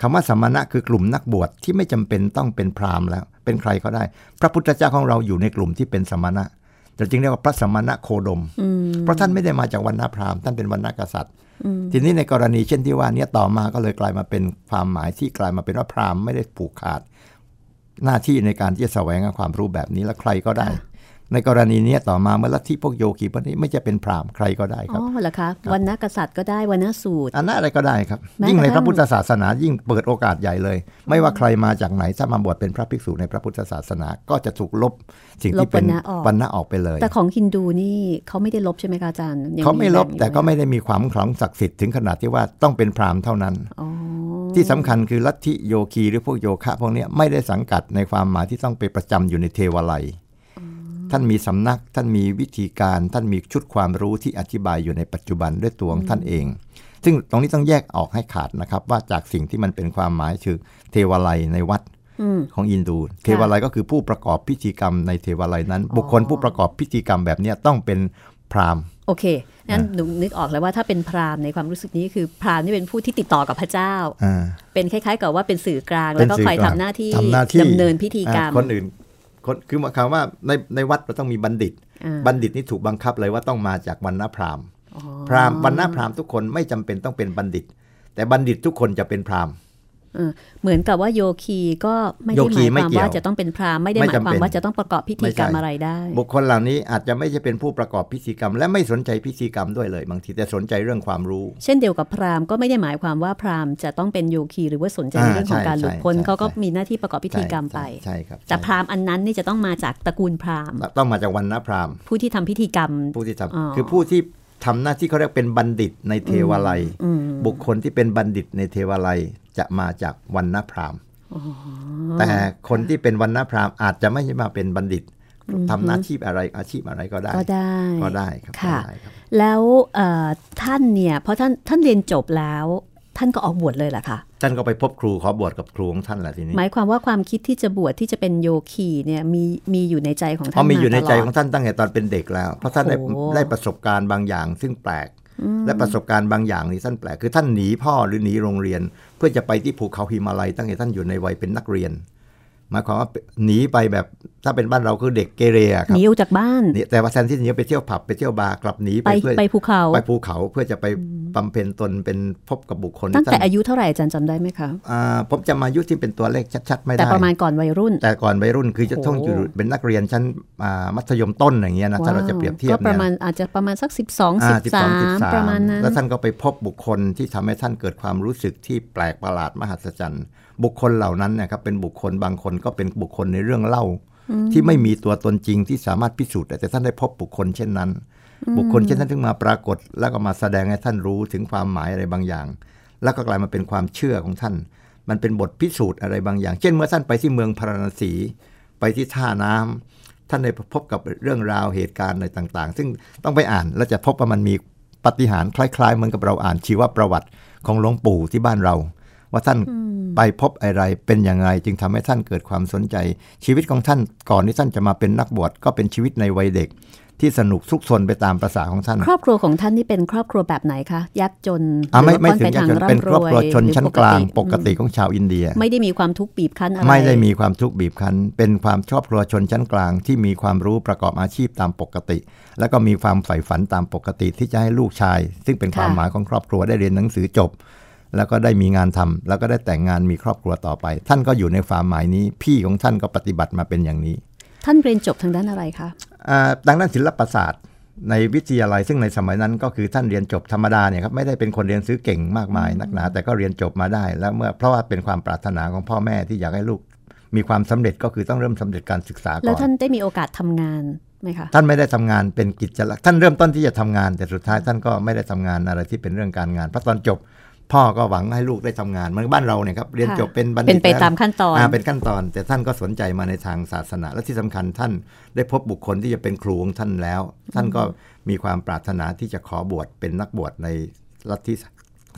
คำว่าสมณะคือกลุ่มนักบวชที่ไม่จำเป็นต้องเป็นพราหมณ์แล้ว เป็นใครก็ได้ พระพุทธเจ้าของเราอยู่ในกลุ่มที่เป็นสมณะแต่จึงเรียกว่าพระสมณะโคดมอืมเพราะท่านไม่ได้มาจากวันณพราหมณ์ท่านเป็นวันณกษัตริย์ทีนี้ในกรณีเช่นที่ว่าเนี้ต่อมาก็เลยกลายมาเป็นความหมายที่กลายมาเป็นว่าพราหมณ์ไม่ได้ผูกขาด หน้าที่ในการที่จะแสวงหาความรู้แบบนี้แล้วใครก็ได้ ในกรณีเนี้ยต่อมาเมื่อลัทธิพวกโยคีพวกนี้ไม่จะเป็นพราหมณ์ใครก็ได้คอ๋รับอเหรอคะวันนักษัตริย์ก็ได้วันนสูตรอันนั้นอะไรก็ได้ครับแม้ยิ่งในกระทั่งพระพุทธศาสนายิ่งเปิดโอกาสใหญ่เลย ไม่ว่าใครมาจากไหนถ้ามาบวชเป็นพระภิกษุในพระพุทธศาสนาก็จะถูกลบสิ่งที่เป็นลบวรรณะออกวันณะออกไปเลย แต่ของฮินดูนี่เขาไม่ได้ลบใช่ไหมคะอาจารย์ยังเขาไม่ลบบ่งอยู่แต่ก็ไม่ได้มีความขลังศักดิ์สิทธิ์ถึงขนาดที่ว่าต้องเป็นพราหมณ์เท่านั้นอ๋อที่สำคัญคือลัทธิโยคีหรือพวกโยคะพวกเนี้ยไม่ได้สังกัดในความหมายที่ต้องไปประจำอยู่ในเทวาลัย ท่านมีสำนัก ท่านมีวิธีการ ท่านมีชุดความรู้ที่อธิบายอยู่ในปัจจุบันด้วยตัวของท่านเอง ซึ่งตรงนี้ต้องแยกออกให้ขาดนะครับ ว่าจากสิ่งที่มันเป็นความหมายคือเทวาลัยในวัดอืมของอินดูเทวาลัยก็คือผู้ประกอบพิธีกรรมในเทวาลัยนั้น บุคคลผู้ประกอบพิธีกรรมแบบเนี้ยต้องเป็นพราหมณ์โอเคงั้นหนูนึกออกแล้วว่าถ้าเป็นพราหมณ์ในความรู้สึกนี้คือพราหมณ์นี่เป็นผู้ที่ติดต่อกับพระเจ้าอ่าเป็นคล้ายๆ กับว่าเป็นสื่อกลางเป็แล้วนก็สื่คอยกลางทำหน้าที่ทำหน้าที่ดำเนินพิธีกรรมอ่าคนอื่น คนคือหมายความว่าในในวัดเราต้องมีบัณฑิตอ่าบัณฑิตนี่ถูกบังคับเลยว่าต้องมาจากวรรณพราหมณ์อ๋อพราหมณ์วรรณพราหมณ์ทุกคนไม่จำเป็นต้องเป็นบัณฑิต แต่บัณฑิตทุกคนจะเป็นพราหมณ์ เออเหมือนกับว่าโยคีก็ไม่โยได้หคีมายไม่ความเกี่ยวว่าจะต้องเป็นพราหมณ์ไม่ได้หไม่มายจำความเป็นว่าจะต้องประกอบพิธีกรรมไม่ใช่อะไรได้ บุคคลเหล่านี้อาจจะไม่ใช่เป็นผู้ประกอบพิธีกรรม และไม่สนใจพิธีกรรมด้วยเลยบางทีแต่สนใจเรื่องความรู้ เช่นเดียวกับพราหมณ์ก็ไม่ได้หมายความว่าพราหมณ์จะต้องเป็นโยคีหรือว่าสนใจในอ่าเรื่องของการหลุดพ้นใช่ใช่เขาก็ใช่มีหน้าที่ประกอบพิธีกรรมไปใช่ครับแต่ใช่พราหมณ์อันนั้นนี่จะต้องมาจากตระกูลพราหมณ์ต้องมาจากวรรณพราหมณ์ผู้ที่ทำพิธีกรรมผู้ที่ทอ๋อำคือผู้ที่ทำหน้าที่เขาเรียกเป็นบัณฑิตในเทวาลัยอืมบุคคลที่เป็นบัณฑิตในเทวาลัย จะมาจากวรรณพราหมณ์แต่คนที่เป็นวรรณพราหมณ์อาจจะไม่ใช่มาเป็นบัณฑิตทำหน้าที่อะไรอาชีพอะไรก็ได้ ก็ได้ก็ได้ครับค่ะก็ได้ครับแล้วเอ่อท่านเนี่ยเพราะท่านท่านเรียนจบแล้วท่านก็ออกบวชเลยเหรอคะท่านก็ไปพบครูขอบวชกับครูของท่านแหละทีนี้หมายความว่าความคิดที่จะบวชที่จะเป็นโยคีเนี่ยมีมีอยู่ในใจของเพท่านราะมีอยู่ในใจตลดของท่านตั้งแต่ตอนเป็นเด็กแล้ว เพราะท่านได้โอ้โหได้ประสบการณ์บางอย่าง ซึ่งแปลก และประสบการณ์บางอย่างนี่ท่านแปลกคือท่านหนีพ่อหรือหนีโรงเรียน เพื่อจะไปที่ภูเขาหิมาลัยตั้งแต่ท่านอยู่ในวัยเป็นนักเรียน หมายความว่าหนีไปแบบถ้าเป็นบ้านเราคือเด็กเกเรอะคหรับนีออกจากบ้านนี่แต่ว่าแทนที่จะหนีไปเที่ยวผับไปเที่ยวบาร์กลับหนีไปไปเพื่อไปภูเขาไปภูเขาเพื่อจะไปบำเพ็ญตนเป็นพบกับบุคคล ตั้งแต่ที่ท่านอายุเท่าไหร่อาจารย์จำได้ไหมคะอ่าผมจะมาอายุที่เป็นตัวเลขชัดๆ ไม่แต่ได้ประมาณก่อนวัยรุ่น แต่ก่อนวัยรุ่นคือจะต้องอยู่โอ้เป็นนักเรียนชั้นอ่ามัธยมต้นอย่างเงี้ยนะถ้าเราจะเปรียบเทียบก็ประเนี่ยมาณอาจจะประมาณสัก 12อ่า13ประมาณนั้นแล้วท่านก็ไปพบบุคคลที่ทำให้ท่านเกิดความรู้สึกที่แปลกประหลาดมหัศจรรย์ บุคคลเหล่านั้นเนะครับเป็นบุคคลบางคนก็เป็นบุคคลในเรื่องเล่า ที่ไม่มีตัวตนจริงที่สามารถพิสูจน์ได้แต่ท่านได้พบบุคคลเช่นนั้น บุคคลเช่นนั้นถึงมาปรากฏ แล้วก็มาแสดงให้ท่านรู้ถึงความหมายอะไรบางอย่าง แล้วก็กลายมาเป็นความเชื่อของท่าน มันเป็นบทพิสูจน์อะไรบางอย่าง เช่นเมื่อท่านไปที่เมืองพาราณสี ไปที่ท่าน้ำท่านได้พบกับเรื่องราวเหตุการณ์อะไรต่างๆ ซึ่งต้องไปอ่านแล้วจะพบว่ามันมีปาฏิหารย์คล้ายๆเหมือนกับเราอ่านชีวประวัติของหลวงปู่ที่บ้านเรา ว่าท่านไปพบอะไรเป็นอย่างไรจึงทำให้ท่านเกิดความสนใจ ชีวิตของท่านก่อนที่ท่านจะมาเป็นนักบวชก็เป็นชีวิตในวัยเด็ก ที่สนุกซุกซนไปตามประษาของท่าน ครอบครัวของท่านนี่เป็นครอบครัวแบบไหนคะยากจนอะไม่หรือไม่ว่าถึงปยากทางจนเป็นครอบครัวชนหรือชั้นกลางปกติอืมของชาวอินเดีย ไม่ได้มีความทุกข์บีบคั้นอะไรไม่ได้มีความทุกข์บีบคั้น เป็นความครอบครัวชนชั้นกลาง ที่มีความรู้ประกอบอาชีพตามปกติ แล้วก็มีความใฝ่ฝันตามปกติที่จะให้ลูกชาย ซึ่งเป็นความหมายของครอบครัวได้เรียนหนังสือจบ แล้วก็ได้มีงานทำแล้วก็ได้แต่งงานมีครอบครัวต่อไป ท่านก็อยู่ในความหมายนี้ พี่ของท่านก็ปฏิบัติมาเป็นอย่างนี้ ท่านเรียนจบทางด้านอะไรคะอ่าดังนั้นศิลปศาสตร์ ในวิทยาลัยซึ่งในสมัยนั้นก็คือท่านเรียนจบธรรมดาเนี่ยครับไม่ได้เป็นคนเรียนซื้อเก่งมากมายนักหนา แต่ก็เรียนจบมาได้ แล้วเมื่อเพราะว่าเป็นความปรารถนาของพ่อแม่ที่อยากให้ลูก มีความสำเร็จก็คือต้องเริ่มสำเร็จการศึกษาก่อนแล้วท่านได้มีโอกาสทำงานไหมคะท่านไม่ได้ทำงานเป็นกิจลักษณ์ท่านเริ่มต้นที่จะทำงาน แต่สุดท้ายท่านก็ไม่ได้ทำงานอะไรที่เป็นเรื่องการงานเพราะตอนจบ พ่อก็หวังให้ลูกได้ทำงานเหมือนบ้านเราเนี่ยครับเรียนค่ะจบเป็นบัณฑิตเป็นไปแล้วตามขั้นตอนอ่าเป็นขั้นตอน แต่ท่านก็สนใจมาในทางศาสนา และที่สำคัญท่านได้พบบุคคลที่จะเป็นครูของท่านแล้ว ท่านก็มีความปรารถนาที่จะขอบวชเป็นนักบวชในลัทธิ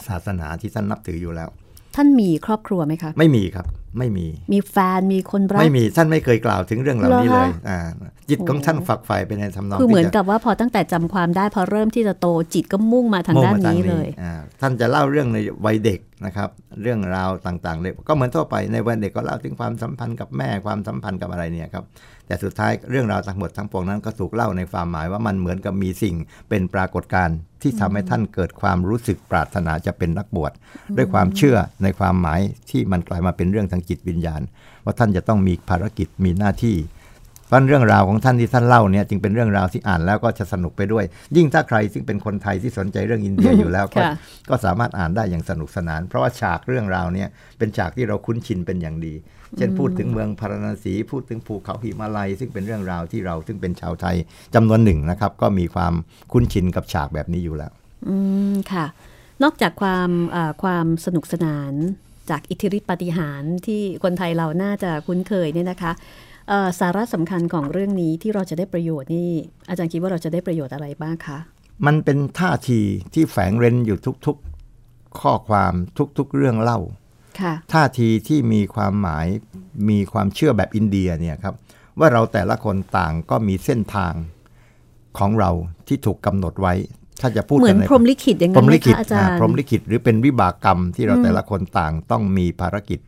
ศาสนาที่ท่านนับถืออยู่แล้ว ท่านมีครอบครัวไหมคะไม่มีครับ ไม่มี มีแฟนมีคนรักไม่มีท่านไม่เคยกล่าวถึงเรื่องเหล่านี้เหรเลอคะยอ่าจิตของโอ้ท่านฝักใฝ่ไปในทำนองคือเหมือนที่จะกับว่าพอตั้งแต่จำความได้พอเริ่มที่จะโตจิตก็มุ่งมาทางมุ่ด้านมนี้เลยอ่าท่านจะเล่าเรื่องในวัยเด็กนะครับ เรื่องราวต่างๆเลยก็เหมือนทั่วไปในวัยเด็กก็เล่าถึงความสัมพันธ์กับแม่ความสัมพันธ์กับอะไรเนี่ยครับ แต่สุดท้ายเรื่องราวทั้งหมดทั้งปวงนั้นก็ถูกเล่าในความหมายว่ามันเหมือนกับมีสิ่งเป็นปรากฏการณ์ที่ทำให้ท่านเกิดความรู้สึกปรารถนาจะเป็นนักบวชด้วยความเชื่อในความหมายที่มันกลายมาเป็นเรื่องทางจิตวิญญาณ ว่าท่านจะต้องมีภารกิจมีหน้าที่ ราะเรื่องราวของท่านที่ท่านเล่าเนี่ยจึงเป็นเรื่องราวที่อ่านแล้วก็จะสนุกไปด้วย ยิ่งถ้าใครซึ่งเป็นคนไทยที่สนใจเรื่องอินเดียอยู่แล้วก็ค่ะก็สามารถอ่านได้อย่างสนุกสนาน เพราะว่าฉากเรื่องราวเนี่ยเป็นฉากที่เราคุ้นชินเป็นอย่างดี เช่นพูดถึงเมืองพาราณสี พูดถึงภูเขาหิมาลัย ซึ่งเป็นเรื่องราวที่เราซึ่งเป็นชาวไทยจำนวนหนึ่งนะครับ ก็มีความคุ้นชินกับฉากแบบนี้อยู่แล้ว อืมค่ะ นอกจากความเอ่อความสนุกสนานจากอิทธิฤทธิปาฏิหารย์ที่คนไทยเราน่าจะคุ้นเคยเนี่ยนะคะเอ่อ สาระสำคัญของเรื่องนี้ที่เราจะได้ประโยชน์นี่ อาจารย์คิดว่าเราจะได้ประโยชน์อะไรบ้างคะ มันเป็นท่าทีที่แฝงเร้นอยู่ทุกๆข้อความทุกๆเรื่องเล่าค่ะท่าทีที่มีความหมายมีความเชื่อแบบอินเดียเนี่ยครับว่าเราแต่ละคนต่างก็มีเส้นทางของเราที่ถูกกำหนดไว้ ถ้าจะพูดเหมือนกัในพรหมลิขิตอย่างพรนั้หนมไหมลิขิตคะอาจารอ่าย์พรหมลิขิตหรือเป็นวิบากกรรมที่เราแต่ละคนต่างต้องมีภารกิจ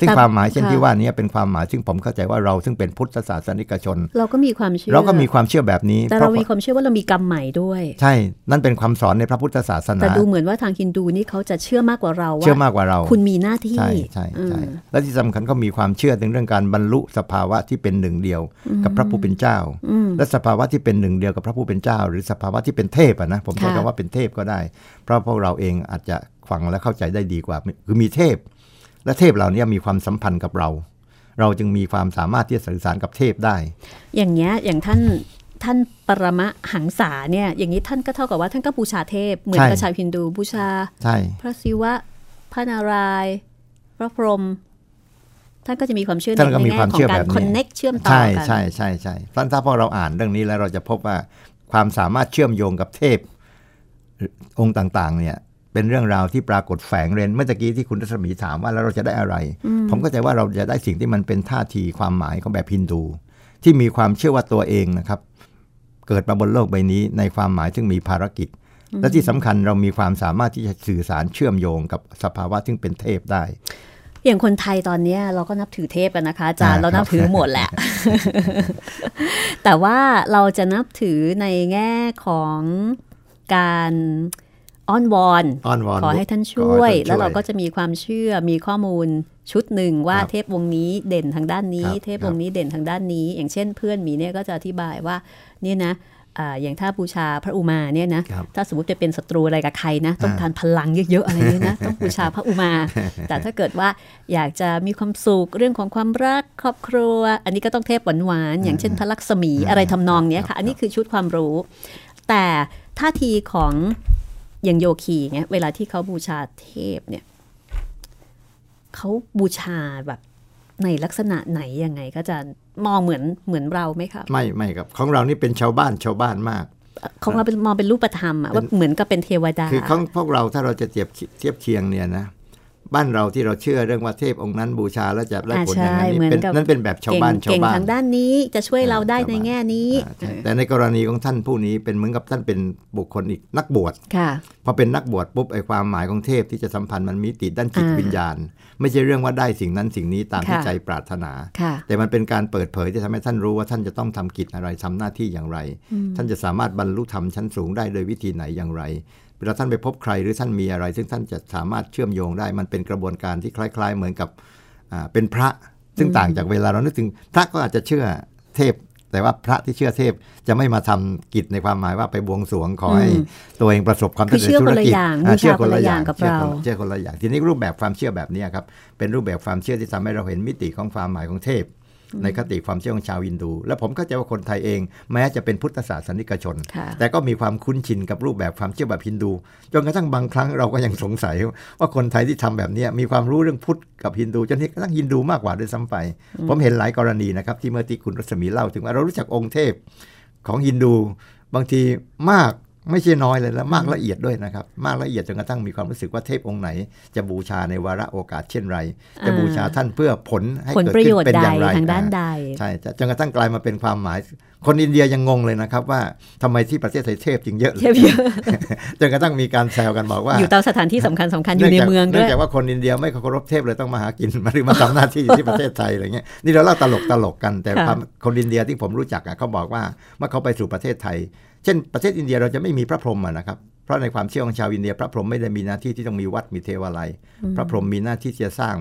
ซึ่งแต่ความหมายเช่นค่ะที่ว่านี้เป็นความหมายซึ่งผมเข้าใจว่าเราซึ่งเป็นพุทธศาสนิกชน เราก็มีความเชื่อเราก็มีความเชื่อแบบนี้แต่เพเราราะมีความเชื่อว่าเรามีกรรมใหม่ด้วย ใช่ นั่นเป็นความสอนในพระพุทธศาสนาแต่ดูเหมือนว่าทางฮินดูนี่เขาจะเชื่อมากกว่าเราเชื่อว่ามากกว่าเรา คุณมีหน้าที่ใช่ใช่ใช่อืมและที่สำคัญก็มีความเชื่อถึงเรื่องการบรรลุสภาวะที่เป็นหนึ่งเดียว กับพระผู้เป็นเจ้าอืมและสภาวะที่เป็นหนึ่งเดียวกับพระผู้เป็นเจ้า หรือสภาวะที่เป็นเทพอะนะผมใช้ค่ะคำว่าเป็นเทพก็ได้ เพราะพวกเราเองอาจจะฟังและเข้าใจได้ดีกว่า คือมีเทพ และเทพเหล่านี้มีความสัมพันธ์กับเรา เราจึงมีความสามารถที่จะสื่อสารกับเทพได้ อย่างเงี้ยอย่างท่านท่านปรมะหังษาเนี่ยอย่างนี้ท่านก็เท่ากับว่าท่านก็บูชาเทพ เหมือนกับใช่ชาวฮินดูบูชาใช่พระศิวะพระนารายณ์พระพรหมท่านก็จะมีความเชื่อในท่านก็มีแง่ความของเชื่อการแบบคอนนี้เน็กเชื่อมต่อใช่กัน ใช่ใช่ใช่ท่านถ้าพอเราอ่านเรื่องนี้แล้วเราจะพบว่าความสามารถเชื่อมโยงกับเทพองค์ต่าง ๆ เนี่ย เป็นเรื่องราวที่ปรากฏแฝงเร้นเมื่อตะกี้ที่คุณรัศมีถามว่าแล้วเราจะได้อะไร ผมก็ใจว่าเราจะได้สิ่งที่มันเป็นท่าทีความหมายของแบบฮินดูที่มีความเชื่อว่าตัวเองนะครับ เกิดมาบนโลกใบนี้ในความหมายซึ่งมีภารกิจ และที่สำคัญเรามีความสามารถที่จะสื่อสารเชื่อมโยงกับสภาวะซึ่งเป็นเทพได้ อย่างคนไทยตอนเนี้ยเราก็นับถือเทพกันนะคะอาจารย์อ่าเรานับถือหมดแหละ แต่ว่าเราจะนับถือในแง่ของการ อ้อนวอนอ้อนวอนขอให้ท่านขอช่วยให้ท่านช่วย แล้วเราก็จะมีความเชื่อมีข้อมูลชุดหนึ่งว่าครับเทพวงนี้เด่นทางด้านนี้ครับเทพวงนี้เด่นทางด้านนี้ อย่างเช่น เพื่อนหมีเนี่ยก็จะอธิบายว่าเนี่ยนะอ่าอย่างถ้าบูชาพระอุมาเนี่ยนะครับถ้าสมมติจะเป็นศัตรูอะไรกับใครนะต้องอ่าการพลังเยอะๆอะไรเนี่ยนะต้องบูชาพระอุมา แต่ถ้าเกิดว่าอยากจะมีความสุขเรื่องของความรักครอบครัว อันนี้ก็ต้องเทพหวานๆอย่างเช่นพระลักษมีอะไรทำนองเนี้ยครัค่ะบอันนี้คือชุดความรู้ แต่ท่าทีของ อย่างโยคีเงี้ยเวลาที่เขาบูชาเทพเนี่ยเขาบูชาแบบในลักษณะไหนยังไงก็จะมองเหมือนเหมือนเราไหมคะไม่ไม่ครับ ของเรานี่เป็นชาวบ้านชาวบ้านมาก ของเราเป็นมองเป็นรูปธรรมอะว่าเหมือนกับเป็นเทวดา คือของพวกเราถ้าเราจะเทียบเทียบเคียงเนี่ยนะ บ้านเราที่เราเชื่อเรื่องว่าเทพองค์นั้นบูชาแล้วจะได้ผลอย่างนั้นอ่าใช่เหมืนี่อนเป็นกับนั่นเป็นแบบชาวเก่งบ้านชาวเก่งบ้านทางด้านนี้จะช่วยเราได้ในแง่นี้อ่าใช่แต่ในกรณีของท่านผู้นี้เป็นเหมือนกับท่านเป็นบุคคลอีกนักบวชค่ะพอเป็นนักบวชปุ๊บไอ้ความหมายของเทพที่จะสัมพันธ์มันมีติดด้านจิตอ่าวิญญาณ ไม่ใช่เรื่องว่าได้สิ่งนั้นสิ่งนี้ตามที่ค่ะใจปรารถนาค่ะแต่มันเป็นการเปิดเผยที่ทำให้ท่านรู้ว่าท่านจะต้องทำกิจอะไรทำหน้าที่อย่างไร ท่านจะสามารถบรรลุธรรมชั้นสูงได้โดยวิธีไหนอย่างไรเว ลาท่านไปพบใครหรือท่านมีอะไร ซึ่งท่านจะสามารถเชื่อมโยงได้ มันเป็นกระบวนการที่คล้าย ๆ เหมือนกับอ่าเป็นพระ ซึ่งต่างจากเวลาเรานึกถึงพระก็อาจจะเชื่อเทพ แต่ว่าพระที่เชื่อเทพจะไม่มาทำกิจในความหมายว่าไปบวงสรวงขอให้อืมตัวเองประสบความคือสำเร็จเชื่อธุคนรละกิจอย่างอ่าบูชาเชื่อคนละอย่างกับเชื่อเราคนเชื่อคนละอย่างทีนี้รูปแบบความเชื่อแบบนี้ครับเป็นรูปแบบความเชื่อที่ทำให้เราเห็นมิติของความหมายของเทพ ในคติความเชื่อของชาวฮินดู และผมเข้าใจว่าคนไทยเอง แม้จะเป็นพุทธศาสนิกชนค่ะแต่ก็มีความคุ้นชินกับรูปแบบความเชื่อแบบฮินดู จนกระทั่งบางครั้งเราก็ยังสงสัย ว่าคนไทยที่ทำแบบเนี้ยมีความรู้เรื่องพุทธกับฮินดู จนกระทั่งฮินดูมากกว่าด้วยซ้ำไป ผมเห็นหลายกรณีนะครับที่เมื่อที่คุณรัศมีเล่าถึงว่าเรารู้จักองค์เทพของฮินดู บางทีมาก ไม่ใช่น้อยเลยแล้วมากละเอียดด้วยนะครับ มากละเอียดจนกระทั่งมีความรู้สึกว่าเทพองค์ไหน จะบูชาในวาระโอกาสเช่นไร จะบูชาท่านเพื่อผลให้ผลเกิดประขึ้โยนชน์เป็นใดอย่างไรทางด้านอ่ใดใช่จนกระทั่งกลายมาเป็นความหมาย คนอินเดียยังงงเลยนะครับว่าทำไมที่ประเทศไทยเทพจึงเยอะเทพเยอะจนกระทั่งมีการแซวกันบอกว่า อยู่ตามสถานที่สำคัญสำคัญอยู่ในเมืองด้นื่วอยงจากว่าคนอินเดียไม่เคารพเทพเลยต้องมาหากินมาหรือมาทำหน้าที่อยู่ที่ประเทศไทยอะไรเงี้ยนี่เราเล่าตลกตลกกันแต่ค่ะความคนอินเดียที่ผมรู้จักอะเขาบอกว่าเมื่อเขาไปสู่ประเทศไทย เช่นประเทศอินเดียเราจะไม่มีพระพรหมอะนะครับ เพราะในความเชื่อของชาวอินเดีย พระพรหมไม่ได้มีหน้าที่ที่ต้องมีวัดมีเทวาลัย พระพรหมมีหน้าที่จะสร้าง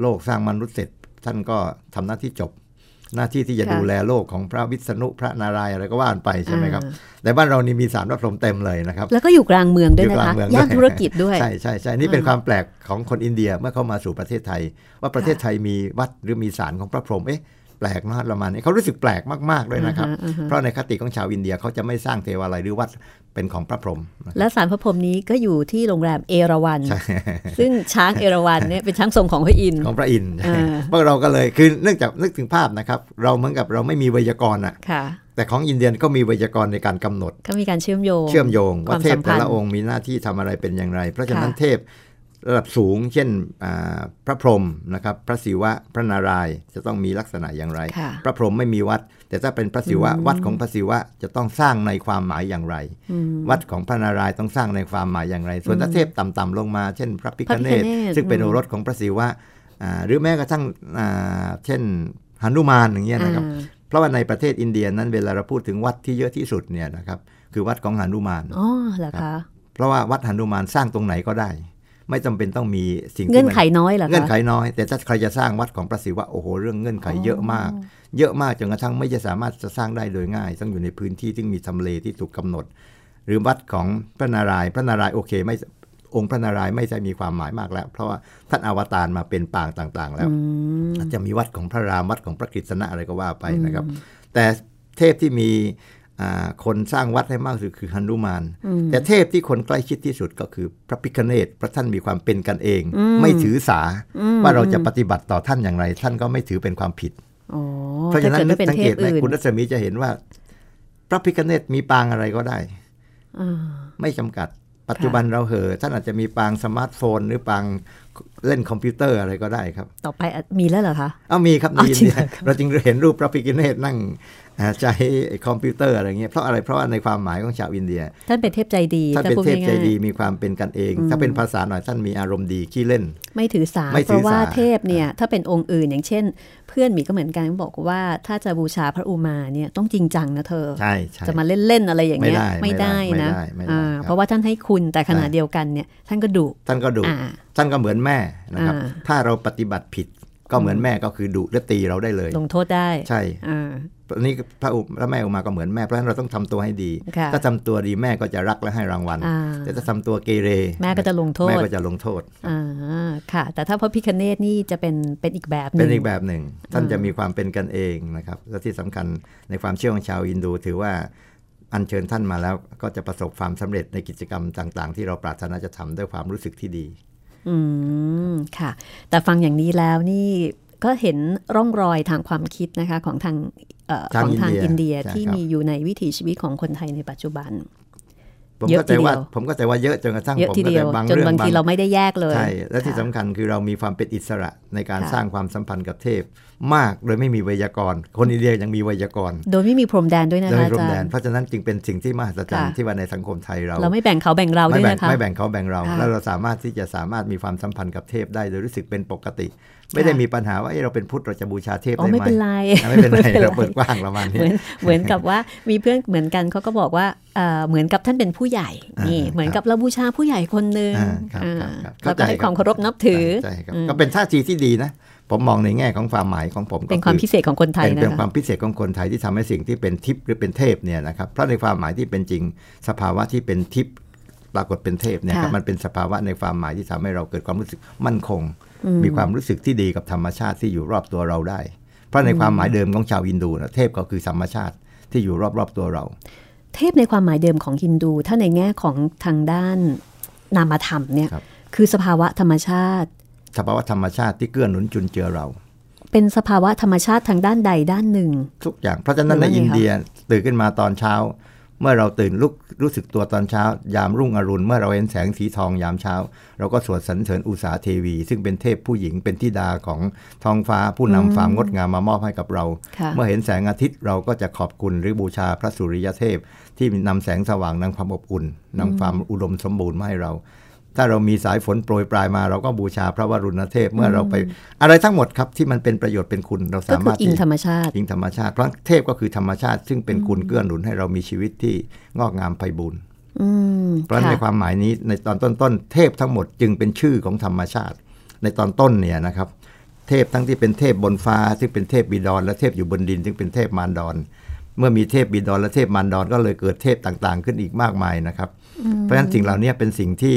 โลกสร้างมนุษย์เสร็จ ท่านก็ทำหน้าที่จบ หน้าที่ที่จะค่ะดูแลโลกของพระวิษณุพระนารายณ์อะไรก็ว่านไปใช่ไหมครับอ่าแต่บ้านเรานี่มีสารพระพรหมเต็มเลยนะครับ แล้วก็อยู่กลางเมืองด้วยอยู่นะกลาคะงเมืองย่านด้วยธุรกิจด้วยใช่ใช่ใช่นี่เป็นอ่าความแปลกของคนอินเดียเมื่อเข้ามาสู่ประเทศไทย ว่าประเทศไทยมีวัดหรือมีศาลของพระพรหมเอ๊ะ แปลกมากละมันนี้เขารู้สึกแปลกมากๆเลยนะครับอ่าฮะอ่าฮะเพราะในคติของชาวอินเดียเขาจะไม่สร้างเทวาลัยหรือวัดเป็นของพระพรหมนะครับและสารพระพรหมนี้ก็อยู่ที่โรงแรมเอราวัณใช่ซึ่งช้างเอราวัณเนี่ยเป็นช้างทรงของพระอินทร์ของพระอินทร์อ่าพวกเราก็เลยคือเนื่องจากนึกถึงภาพนะครับ เราเหมือนกับเราไม่มีไวยากรณ์อะค่ะแต่ของอินเดียนก็มีไวยากรณ์ในการกำหนด ก็มีการเชื่อมโยง เชื่อมโยงคว่าวามเทสัพมพัแต่นธ์ละองค์มีหน้าที่ทำอะไรเป็นอย่างไร เพราะฉะนั้นค่ะเทพ ระดับสูง เช่นอ่าพระพรหมนะครับ พระศิวะพระนารายณ์จะต้องมีลักษณะอย่างไรค่ะพระพรหมไม่มีวัด แต่ถ้าเป็นพระศิวะวัดของพระศิวะจะต้องสร้างในความหมายอย่างไรอืมวัดของพระนารายณ์ต้องสร้างในความหมายอย่างไร ส่วนถ้าเทพต่ำๆลงมา เช่น พระพิพระฆพิเนฆศเนศซึ่งเป็นอืมโอรสของพระศิวะอ่าหรือแม้กระทั่งอ่าเช่นหนุมานอย่างเงี้ยนะครับอ่าเพราะว่าในประเทศอินเดียนั้นเวลาเราพูดถึงวัดที่เยอะที่สุดเนี่ยนะครับคือวัดของหนุมานอ๋อเหรอคะเพราะว่าวัดหนุมานสร้างตรงไหนก็ได้ ไม่จำเป็นต้องมีสิ่งที่เงื่อนมัไขน้อยเหรอคะเงื่อนไขน้อย แต่ถ้าใครจะสร้างวัดของพระศิวะโอ้โหเรื่องเงื่อนไขเยอะมาก เยอะมากจนกระทั่งไม่จะสามารถจะสร้างได้โดยง่าย ต้องอยู่ในพื้นที่ที่มีทำเลที่ถูกกำหนด หรือวัดของพระนารายณ์พระนารายณ์โอเคไม่องค์พระนารายณ์ไม่ใช่มีความหมายมากแล้ว เพราะว่าท่านอวตารมาเป็นปางต่างๆ แล้วอืมอาจจะมีวัดของพระรามวัดของพระกฤษณะอะไรก็ว่าไปนะครับ แต่เทพที่มีอ่า คนสร้างวัดให้มากที่สุดคือฮันุมาน แต่เทพที่คนใกล้ชิดที่สุดก็คือพระพิฆเนศพระท่านมีความเป็นกันเอง ไม่ถือสาว่าเราจะปฏิบัติต่อท่านอย่างไร ท่านก็ไม่ถือเป็นความผิดอ๋อเพราะฉะนั้นถ้นึกิดกไม่เป็นสังเทเกพตไหมอื่นคุณรัศมีจะเห็นว่า พระพิฆเนศมีปางอะไรก็ได้อ่าไม่จำกัด ปัจจุบันเราเหอะท่านอาจจะมีปางสมาร์ทโฟน หรือปางเล่นคอมพิวเตอร์อะไรก็ได้ครับ ต่อไปอะมีแล้วเหรอคะเอามีครับในอ๋ออินจริงเดียเหรอครับเราจึงเห็นรูปพระพิฆเนศนั่งอ่า ใช้คอมพิวเตอร์อะไรเงี้ยเพราะอะไรเพราะว่าในความหมายของชาวอินเดีย ท่านเป็นเทพใจดีท่านเป็นพูดเทพใจง่ายๆดีมีความเป็นกันเอง ถ้าเป็นภาษาหน่อยท่านมีอารมณ์ดีขี้เล่น ไม่ถือสาไม่เพถือราะว่าสาเทพเนี่ยถ้าเป็นองค์อื่นอย่างเช่น เพื่อนหมีก็เหมือนกันบอกว่าถ้าจะบูชาพระอุมาเนี่ยต้องจริงจังนะเธอใช่ใช่จะมาเล่นๆอะไรอย่างเงี้ยไม่ได้นะไม่ได้ไม่ได้อ่าครับเพราะว่าท่านให้คุณแต่ขณะใช่เดียวกันเนี่ยท่านก็ดุท่านก็ดุอ่าท่านก็เหมือนแม่นะครับอ่าถ้าเราปฏิบัติผิดก็เหมือนแม่ก็คือดุและตีเราได้เลย ลงโทษได้ใช่อ่า นี่พระอุพระแม่อุมาก็เหมือนแม่เพราะฉะนั้นเราต้องทำตัวให้ดีค่ะถ้าทำตัวดีแม่ก็จะรักและให้รางวัลอ่าแต่ถ้าทำตัวเกเร แม่ก็จะลงโทษแม่ก็จะลงโทษอ่าค่ะ แต่ถ้าพระพิคเนตนี่จะเป็นเป็นอีกแบบหเป็นึ่นงอีกแบบหนึ่ง ท่านจะมีความเป็นกันเองนะครับและที่สำคัญในความเชื่อของชาวอินดูถือว่าอัญเชิญท่านมาแล้วก็จะประสบความสำเร็จในกิจกรรมต่าง ๆ ที่เราปรารถนาจะทำด้วยความรู้สึกที่ดี อืมค่ะ แต่ฟังอย่างนี้แล้วนี่ ก็เห็นร่องรอยทางความคิดนะคะของทางเอ่อทางของทางอิอินนเดีเดียยใช่ที่ครับมีอยู่ในวิถีชีวิตของคนไทยในปัจจุบันผมเยอะก็ใจว่าทีเดียวผมก็ใจว่าเยอะจนกระทั่งเยอะผมทีก็เดียวบางจนเรื่องบางทีเราไม่ได้แยกเลยใช่และที่ค่ะสำคัญคือเรามีความเป็นอิสระในการค่ะสร้างความสัมพันธ์กับเทพ มากโดยไม่มีไวยากรณ์ คนอินเดียยังมีไวยากรณ์ โดยไม่มีพรมแดนด้วยนะโดคะยอารมจาแดรนย์เพราะฉะนั้นจึงเป็นสิ่งที่มหัศจรรย์ค่ะที่ว่าในสังคมไทยเรา เราไม่แบ่งเขาแบ่งเราด้ไม่วยแบ่งนะคะไม่แบ่งเขาแบ่งเราค่ะแล้วเราสามารถที่จะสามารถมีความสัมพันธ์กับเทพได้โดยรู้สึกเป็นปกติ ไม่ได้มีปัญหาว่าเอ้เราเป็นพุทธเราจะบูชาเทพอ๋อได้ไม่ไหมเป็นไรอะไม่เป็นไรเราเปิดกว้างประมาณนี้เหมือนเหมือนกับว่ามีเพื่อนเหมือนกันเขาก็บอกว่าเอ่อเหมือนกับท่านเป็นผู้ใหญ่อ่านี่นี่เหมือนกับเราบูชาผู้ใหญ่คนหนึ่งอ่าครับอ่าครับครับเราก็ให้เข้าใจครับความเคารพนับถือใช่ครับอืมก็เป็นท่าทีที่ดีนะผมมองในแง่ของความหมายของผมก็เป็นความอพิเศษของคนไทยเป็นนะเป็นคคะวามพิเศษของคนไทยที่ทำให้สิ่งที่เป็นทิพย์หรือเป็นเทพเนี่ยนะครับเพราะในความหมายที่เป็นจริงสภาวะที่เป็นทิพย์ปรากฏเป็นเทพเนี่ยครับค่ะมันเป็นสภาวะในความหมายที่ทำให้เราเกิดความรู้สึกมั่นคง มีความรู้สึกที่ดีกับธรรมชาติที่อยู่รอบตัวเราได้ เพราะในความหมายเดิมของชาวอินดูนะเทพก็คือธรรมชาติที่อยู่รอบๆตัวเรา เทพในความหมายเดิมของฮินดู ถ้าในแง่ของทางด้านนามธรรมเนี่ยครับคือสภาวะธรรมชาติ สภาวะธรรมชาติที่เกื้อหนุนจุนเจือเรา เป็นสภาวะธรรมชาติทางด้านใดด้านหนึ่ง ทุกอย่างเพราะฉะนั้นหรือในว่าไงอินคะเดียตื่นขึ้นมาตอนเช้า เมื่อเราตื่นลุกรู้สึกตัวตอนเช้า ยามรุ่งอรุณ เมื่อเราเห็นแสงสีทองยามเช้า เราก็สวดสรรเสริญอุษาเทวี ซึ่งเป็นเทพผู้หญิงเป็นธิดาของท้องฟ้าผู้นำความงดงามมามอบให้กับเราค่ะเมื่อเห็นแสงอาทิตย์เราก็จะขอบคุณหรือบูชาพระสุริยเทพ ที่นำแสงสว่างนำความอบอุ่นนำความอุดมสมบูรณ์มาให้เรา ถ้าเรามีสายฝนโปรยปลายมาเราก็บูชาพระวรุณเทพเมื่อเราไป อะไรทั้งหมดครับที่มันเป็นประโยชน์เป็นคุณเราก็สาคืมาอรถอิงที่ธรรมชาติอิงธรรมชาติ เพราะเทพก็คือธรรมชาติ ซึ่งเป็นคุณเกื้อหนุนให้เรามีชีวิตที่งอกงามไพบูรณ์อืมเพราะฉะนั้นค่ะในความหมายนี้ในตอนต้นๆเทพทั้งหมดจึงเป็นชื่อของธรรมชาติ ในตอนต้นเนี่ยนะครับ เททพทั้งที่เป็นเทพบนฟ้า ซึ่งเป็นเทพบิดรและเทพอยู่บนดิน ซึ่งเป็นเทพมารดอนเมื่อมีเทพบิดรและเทพมารดอนก็เลยเกิดเทพต่างๆ ขึ้นอีกมากมายนะครับ เพราะฉะนั้นสิ่งเหล่านี้เป็นสิ่งที่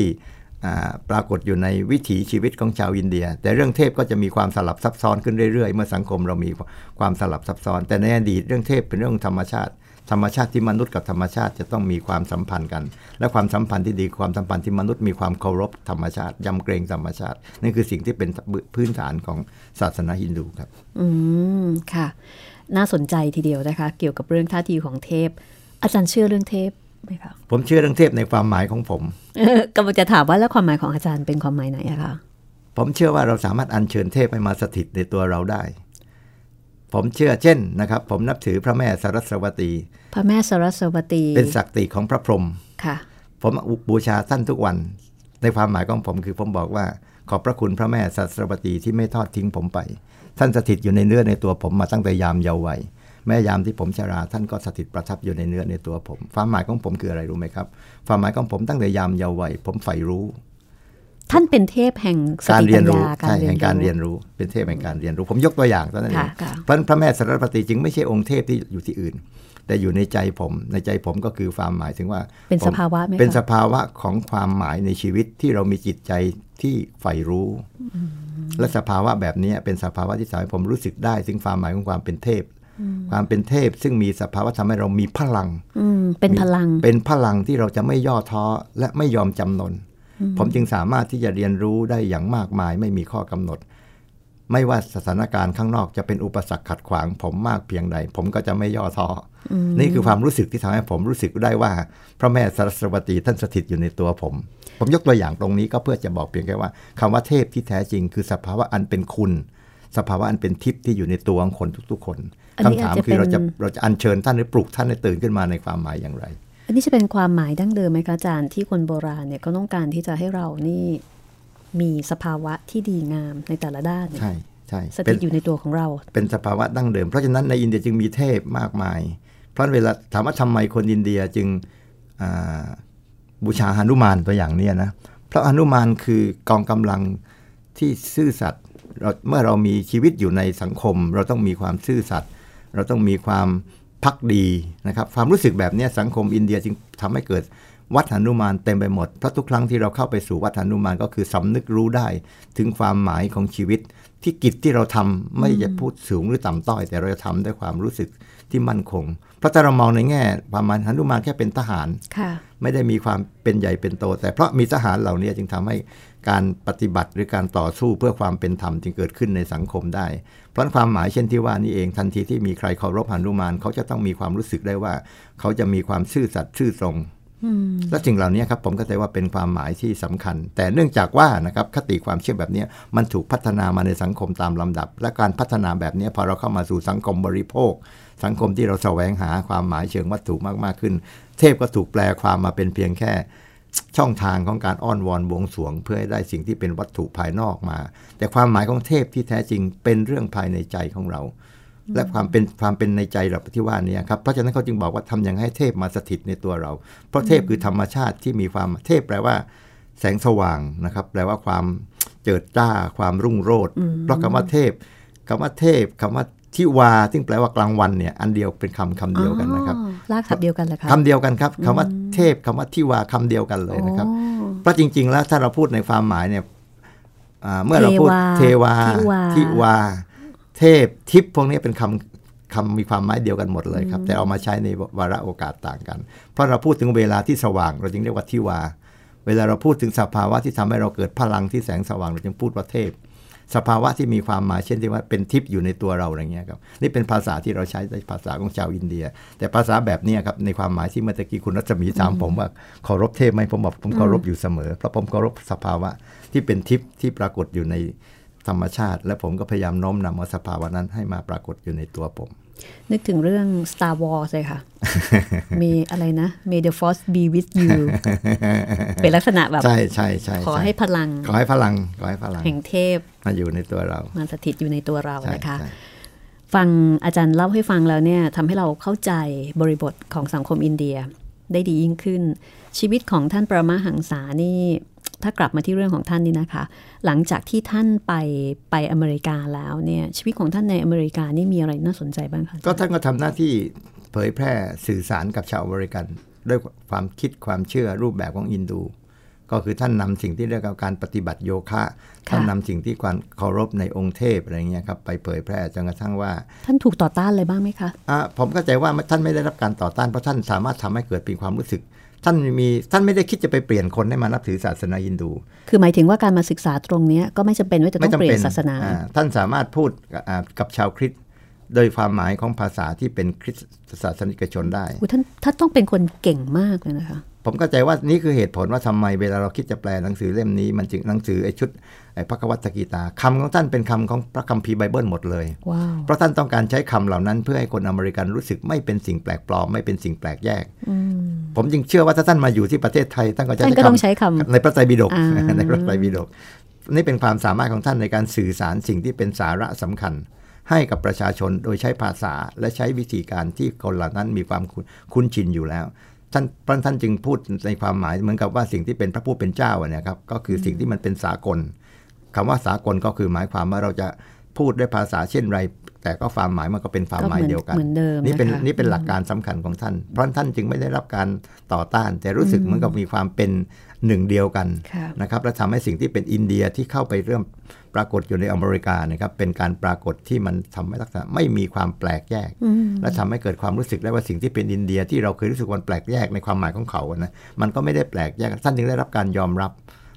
ปรากฏอยู่ในวิถีชีวิตของชาวอินเดีย แต่เรื่องเทพก็จะมีความสลับซับซ้อนขึ้นเรื่อยๆ เมื่อสังคมเรามีความสลับซับซ้อน แต่ในอดีตเรื่องเทพเป็นเรื่องธรรมชาติ ธรรมชาติที่มนุษย์กับธรรมชาติจะต้องมีความสัมพันธ์กัน และความสัมพันธ์ที่ดีความสัมพันธ์ที่มนุษย์มีความเคารพธรรมชาติยำเกรงธรรมชาตินั่นคือสิ่งที่เป็นพื้นฐานของศาสนาฮินดูครับ อืมค่ะ น่าสนใจทีเดียวนะคะ เกี่ยวกับเรื่องท่าทีของเทพ อาจารย์เชื่อเรื่องเทพ ไหมคะผมเชื่อเรื่องเทพในความหมายของผมกำลังจะถามว่าแล้วความหมายของอาจารย์เป็นความหมายไหนอะคะผมเชื่อว่าเราสามารถอัญเชิญเทพให้มาสถิตในตัวเราได้ ผมเชื่อเช่นนะครับ ผมนับถือพระแม่สรัสวตี พระแม่สรัสวตี เป็นศักดิ์ของพระพรหมค่ะ ผมบูชาท่านทุกวัน ในความหมายของผมคือผมบอกว่า ขอบพระคุณพระแม่สรัสวตีที่ไม่ทอดทิ้งผมไป ท่านสถิตอยู่ในเนื้อในตัวผมมาตั้งแต่ยามเยาว์วัย แม่ยามที่ผมชราท่านก็สถิตประทับอยู่ในเนื้อในตัวผม ความหมายของผมคืออะไรรู้ไหมครับ ความหมายของผมตั้งแต่ยามเยาว์วัยผมใฝ่รู้ ท่านเป็นเทพแห่งการเรียนรู้ใช่แห่งการเรียนรู้ เป็นเทพแห่งการเรียนรู้ ผมยกตัวอย่างตอนนั้นเองเพราะพระแม่สารปฏิจึงไม่ใช่องค์เทพที่อยู่ที่อื่น แต่อยู่ในใจผมในใจผมก็คือความหมายถึงว่า เป็นสภาวะไหมเป็นสภาวะของความหมายในชีวิตที่เรามีจิตใจที่ใฝ่รู้ และสภาวะแบบนี้เป็นสภาวะที่ทำให้ผมรู้สึกได้ถึงความหมายของความเป็นเทพ ความเป็นเทพซึ่งมีสภาวะทำให้เรามีพลังเป็นพลัง เป็นพลังที่เราจะไม่ย่อท้อและไม่ยอมจำนน ผมจึงสามารถที่จะเรียนรู้ได้อย่างมากมายไม่มีข้อกำหนด ไม่ว่าสถานการณ์ข้างนอกจะเป็นอุปสรรคขัดขวาง ผมมากเพียงใด ผมก็จะไม่ย่อท้อนี่คือความรู้สึกที่ทำให้ผมรู้สึกได้ว่า พระแม่สรสวตีท่านสถิตอยู่ในตัวผม ผมยกตัวอย่างตรงนี้ก็เพื่อจะบอกเพียงแค่ว่าคำว่าเทพที่แท้จริง คือสภาวะอันเป็นคุณ สภาวะอันเป็นทิพย์ที่อยู่ในตัวของคนทุก ๆ คน คำถามคือเราจะเราจะอัญเชิญท่านหรือปลุกท่านให้ตื่นขึ้นมาในความหมายอย่างไร อันนี้จะเป็นความหมายดั้งเดิมไหมคะอาจารย์ที่คนโบราณเนี่ยก็ต้องการที่จะให้เรานี่มีสภาวะที่ดีงามในแต่ละด้านใช่ใช่สถิตอยู่ในตัวของเรา เป็นสภาวะดั้งเดิม เพราะฉะนั้นในอินเดียจึงมีเทพมากมาย เพราะเวลาถามว่าทำไมคนอินเดียจึงบูชาหนุมานตัวอย่างนี้นะเพราะหนุมานคือกองกำลังที่ซื่อสัตย์เราเมื่อเรามีชีวิตอยู่ในสังคม เราต้องมีความซื่อสัตย์ เราต้องมีความพักดีนะครับความรู้สึกแบบนี้สังคมอินเดียจึงทำให้เกิดวัดหนุมานเต็มไปหมด เพราะทุกครั้งที่เราเข้าไปสู่วัดหนุมานก็คือสำนึกรู้ได้ ถึงความหมายของชีวิต ที่กิจที่เราทำไม่จะพูดสูงหรือต่ำต้อย แต่เราจะทำด้วยความรู้สึกที่มั่นคง เพราะถ้าเรามองในแง่ประมาณหนุมานแค่เป็นทหาร ไม่ได้มีความเป็นใหญ่เป็นโต แต่เพราะมีทหารเหล่านี้จึงทำให้การปฏิบัติหรือการต่อสู้เพื่อความเป็นธรรมจึงเกิดขึ้นในสังคมได้ เพราะความหมายเช่นที่ว่านี่เองทันทีที่มีใครเคารพหนุมานเขาจะต้องมีความรู้สึกได้ว่า เขาจะมีความซื่อสัตย์ซื่อตรงและสิ่งเหล่านี้ครับผมก็ใจว่าเป็นความหมายที่สำคัญ แต่เนื่องจากว่านะครับคติความเชื่อแบบนี้มันถูกพัฒนามาในสังคมตามลำดับ และการพัฒนาแบบนี้พอเราเข้ามาสู่สังคมบริโภค สังคมที่เราแสวงหาความหมายเชิงวัตถุมากๆขึ้น เทพก็ถูกแปลความมาเป็นเพียงแค่ช่องทางของการอ้อนวอนบวงสวง เพื่อให้ได้สิ่งที่เป็นวัตถุภายนอกมา แต่ความหมายของเทพที่แท้จริงเป็นเรื่องภายในใจของเรา และความเป็นความเป็นในใจเราที่ว่านี้ครับเพราะฉะนั้นเขาจึงบอกว่าทำอย่างให้เทพมาสถิตในตัวเรา เพราะเทพคือธรรมชาติที่มีความเทพแปลว่า แสงสว่างนะครับ แปลว่าความเจิดจ้าความรุ่งโรจน์เพราะคำว่าเทพคำว่าเทพคำว่า ทิวาซึ่งแปลว่ากลางวันเนี่ยอันเดียวเป็นคำคำเดียวกันนะครับลากศัพท์เดียวกันเลยครับคำเดียวกันครับคำว่าเทพคำว่าทิวาคำเดียวกันเลยนะครับเพราะจริง ๆ แล้วถ้าเราพูดในความหมายเนี่ยเมื่อเราพูดเทวาทิวา เทพทิพพวกนี้เป็นคำคำมีความหมายเดียวกันหมดเลยครับ แต่เอามาใช้ในวาระโอกาสต่างกัน เพราะเราพูดถึงเวลาที่สว่าง เราจึงเรียกว่าทิวา เวลาเราพูดถึงสภาวะที่ทำให้เราเกิดพลังที่แสงสว่างเราจึงพูดว่าเทพ สภาวะที่มีความหมายเช่นที่ว่าเป็นทิพย์อยู่ในตัวเราอะไรเงี้ยครับนี่เป็นภาษาที่เราใช้ในภาษาของชาวอินเดีย แต่ภาษาแบบนี้ครับในความหมายที่เมื่อกี้คุณรัชมีถามผมว่าเคารพเทพไหมผมบอกผมเคารพอยู่เสมอเพราะผมเคารพสภาวะที่เป็นทิพย์ที่ปรากฏอยู่ในธรรมชาติ และผมก็พยายามโน้มนำเอาสภาวะนั้นให้มาปรากฏอยู่ในตัวผม นึกถึงเรื่อง Star Wars เลยค่ะ มีอะไรนะ May the Force be with you เป็นลักษณะแบบ ใช่ใช่ใช่ขอให้พลัง ขอให้พลัง ขอให้พลัง แห่งเทพ มาอยู่ในตัวเรา มาสถิตอยู่ในตัวเรานะคะ ฟังอาจารย์เล่าให้ฟังแล้วเนี่ยทำให้เราเข้าใจบริบทของสังคมอินเดีย ได้ดียิ่งขึ้น ชีวิตของท่านประมาหังษานี่ ถ้ากลับมาที่เรื่องของท่านนี่นะคะ หลังจากที่ท่านไปไปอเมริกาแล้วเนี่ยชีวิตของท่านในอเมริกานี่มีอะไรน่าสนใจบ้างคะก็ท่านก็ทำหน้าที่เผยแพร่สื่อสารกับชาวอเมริกัน ด้วยความคิดความเชื่อรูปแบบของอินดู ก็คือท่านนำสิ่งที่เรียกว่าการปฏิบัติโยคะ ท่านนำสิ่งที่ความเคารพในองค์เทพอะไรเงี้ยครับไปเผยแพร่จนกระทั่งว่า ท่านถูกต่อต้านเลยบ้างไหมคะอะผมเข้าใจว่าท่านไม่ได้รับการต่อต้านเพราะท่านสามารถทำให้เกิดเป็นความรู้สึก ท่านมีท่านไม่ได้คิดจะไปเปลี่ยนคนให้มานับถือศาสนาฮินดู คือหมายถึงว่าการมาศึกษาตรงเนี้ยก็ไม่จำเป็นว่าจะต้องเปลี่ยนศาสนาอ่ท่านสามารถพูดอ่ากับชาวคริสต์โดยความหมายของภาษาที่เป็นคริสตศาสนิกชนได้อุ๊ยท่านท่านต้องเป็นคนเก่งมากเลยนะคะ ผมเข้าใจว่านี่คือเหตุผลว่าทำไมเวลาเราคิดจะแปลหนังสือเล่มนี้ มันจึงหนังสือไอ้ชุดไอ้ พระกวัตกีตาคำของท่านเป็นคำของพระคัมภีร์ไบเบิลหมดเลยว้าวเพราะท่านต้องการใช้คำเหล่านั้น เพื่อให้คนอเมริกันรู้สึกไม่เป็นสิ่งแปลกปลอมไม่เป็นสิ่งแปลกแยก ผมจึงเชื่อว่าถ้าท่านมาอยู่ที่ประเทศไทยท่านก็จะท่านก็ต้องใช้คำในพระไตรปิฎกอ่าในพระไตรปิฎกนี่เป็นความสามารถของท่านในการสื่อสารสิ่งที่เป็นสาระสำคัญ ให้กับประชาชนโดยใช้ภาษาและใช้วิธีการที่คนเหล่านั้นมีความคุ้นคุ้นชินอยู่แล้วท่านพระท่านจึงพูดในความหมายเหมือนกับว่าสิ่งที่เป็นพระผู้เป็นเจ้าอะเนี่ยครับก็คือสิ่งที่มันเป็นสากล คำว่าสากลก็คือหมายความว่าเราจะพูดด้วยภาษาเช่นไร แต่ก็ความหมายมันก็เป็นความหมายเดียวกันเหมือนเดิมนี่เป็นนะคะนี่เป็นหลักการสำคัญของท่าน เพราะท่านจึงไม่ได้รับการต่อต้าน แต่รู้สึกเหมือนกับมีความเป็นหนึ่งเดียวกันค่ะนะครับและทำให้สิ่งที่เป็นอินเดียที่เข้าไปเริ่มปรากฏอยู่ในอเมริกานะครับเป็นการปรากฏที่มันทำให้ลักษณะไม่มีความแปลกแยก และทำให้เกิดความรู้สึกได้ว่าสิ่งที่เป็นอินเดียที่เราเคยรู้สึกว่าแปลกแยกในความหมายของเขาอะนะมันก็ไม่ได้แปลกแยกท่านจึงได้รับการยอมรับ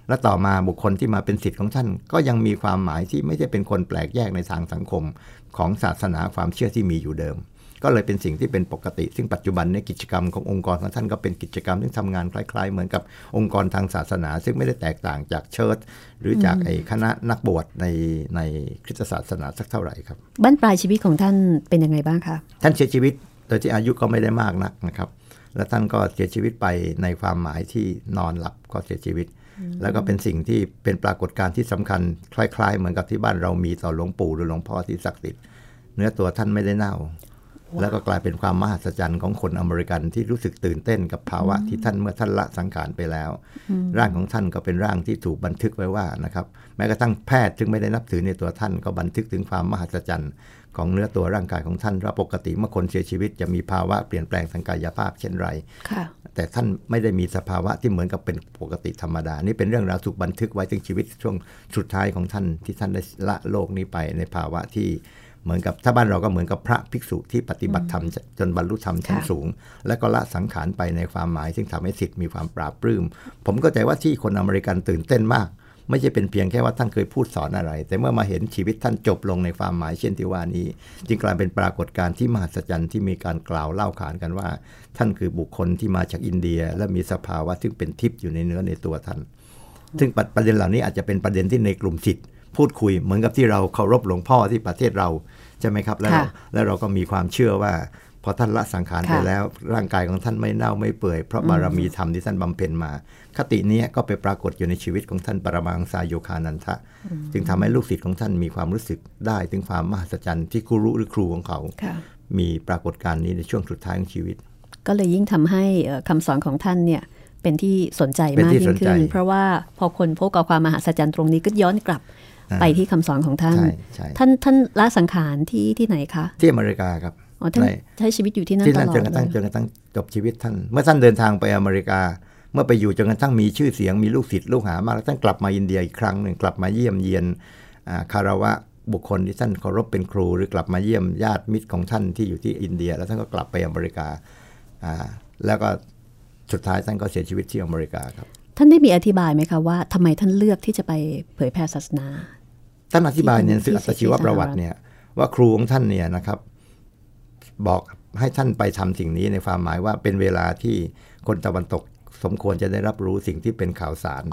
และต่อมาบุคคลที่มาเป็นสิทธิ์ของท่าน ก็ยังมีความหมายที่ไม่ใช่เป็นคนแปลกแยกในทางสังคม ของศาสนาความเชื่อที่มีอยู่เดิม ก็เลยเป็นสิ่งที่เป็นปกติ ซึ่งปัจจุบันในยกิจกรรมขององค์กรของท่านก็เป็นกิจกรรมที่ทำงานคล้าย ๆ เหมือนกับองค์กรทางศาสนา ซึ่งไม่ได้แตกต่างจากเชิร์ชหรือจากไอ้คณะนักบวชในในคริสตศาสนาสักเท่าไหร่ครับบ้านปลายชีวิตของท่านเป็นยังไงบ้างคะท่านเสียชีวิตโดยที่อายุก็ไม่ได้มากนักนะครับและท่านก็เสียชีวิตไปในความหมายที่นอนหลับก็เสียชีวิต แล้วก็เป็นสิ่งที่เป็นปรากฏการณ์ที่สำคัญ คล้าย ๆ เหมือนกับที่บ้านเรามีต่อหลวงปู่หรือหลวงพ่อที่ศักดิ์สิทธิ์เนื้อตัวท่านไม่ได้เน่า แล้วก็กลายเป็นความมหัศจรรย์ของคนอเมริกันที่รู้สึกตื่นเต้นกับภาวะที่ท่านเมื่อท่านละสังขารไปแล้ว ร่างของท่านก็เป็นร่างที่ถูกบันทึกไว้ว่านะครับ แม้กระทั่งแพทย์ซึ่งไม่ได้นับถือในตัวท่านก็บันทึกถึงความมหัศจรรย์ ของเนื้อตัวร่างกายของท่านว่าปกติเมื่อคนเสียชีวิตจะมีภาวะเปลี่ยนแปลงทางกายภาพเช่นไรค่ะแต่ท่านไม่ได้มีสภาวะที่เหมือนกับเป็นปกติธรรมดา นี่เป็นเรื่องราวถูกบันทึกไว้ถึงชีวิตช่วงสุดท้ายของท่านที่ท่านได้ละโลกนี้ไปในภาวะที่เหมือนกับถ้าบ้านเราก็เหมือนกับพระภิกษุที่ปฏิบัติธรรมจนบรรลุธรรมชั้นค่ะสูง และก็ละสังขารไปในความหมาย ซึ่งทำให้สิทธิ์มีความปราบปลื้มผมก็ใจว่าที่คนอเมริกันตื่นเต้นมาก ไม่ใช่เป็นเพียงแค่ว่าท่านเคยพูดสอนอะไร แต่เมื่อมาเห็นชีวิตท่านจบลงในความหมายเช่นที่ว่านี้ จึงกลายเป็นปรากฏการณ์ที่มหัศจรรย์ที่มีการกล่าวเล่าขานกันว่า ท่านคือบุคคลที่มาจากอินเดีย และมีสภาวะซึ่งเป็นทิพย์อยู่ในเนื้อในตัวท่าน ซึ่งประประเด็นเหล่านี้อาจจะเป็นประเด็นที่ในกลุ่มสิทธิ์พูดคุยเหมือนกับที่เราเคารพหลวงพ่อที่ประเทศเราใช่ไหมครับแล้วเราค่ะแล้วเราก็มีความเชื่อว่าพอท่านละสังขารไปค่ะแล้ว ร่างกายของท่านไม่เน่าไม่เปื่อยเพราะบารมีธรรมที่ท่านบำเพ็ญมา คติเนี้ยก็ไปปรากฏอยู่ในชีวิตของท่านปรมังสายโยคานันทะ จึงทำให้ลูกศิษย์ของท่านมีความรู้สึกได้ถึงความมหัศจรรย์ที่ครูรู้หรือครูของเขาค่ะมีปรากฏการณ์นี้ในช่วงสุดท้ายของชีวิต ก็เลยยิ่งทำให้เอ่อคำสอนของท่านเนี่ยเป็นที่สนใจเป็นมากที่ยิ่สงนใจขึ้น เพราะว่าพอคนพบกับความมหัศจรรย์ตรงนี้ก็ย้อนกลับอ่าไปที่คำสอนของท่านใช่ใช่ท่านท่านละสังขารที่ที่ไหนคะ ที่อเมริกาครับอ๋อท่านในใช้ชีวิตอยู่ที่นั่นที่ตนั่นลอจดนกระทั่งจเลยนกระทั่งจบชีวิตท่าน เมื่อท่านเดินทางไปอเมริกา เมื่อไปอยู่จนกระทั่งมีชื่อเสียงมีลูกศิษย์ลูกหามากแล้วท่านกลับมาอินเดียอีกครั้งหนึ่งกลับมาเยี่ยมเยียนอ่าคารวะบุคคลที่ท่านเคารพเป็นครู หรือกลับมาเยี่ยมญาติมิตรของท่านที่อยู่ที่อินเดีย แล้วท่านก็กลับไปอเมริกาอ่าแล้วก็สุดท้ายท่านก็เสียชีวิตที่อเมริกาครับ ท่านได้มีอธิบายไหมคะว่าทำไมท่านเลือกที่จะไปเผยแพร่ศาสนา ท่านอธิบายในหนังสือที่อัตชีวประวัติเนี่ยว่าครูของท่านเนี่ยนะครับ บอกให้ท่านไปทำสิ่งนี้ในความหมายว่าเป็นเวลาที่คนตะวันตก สมควรจะได้รับรู้สิ่งที่เป็นข่าวสาร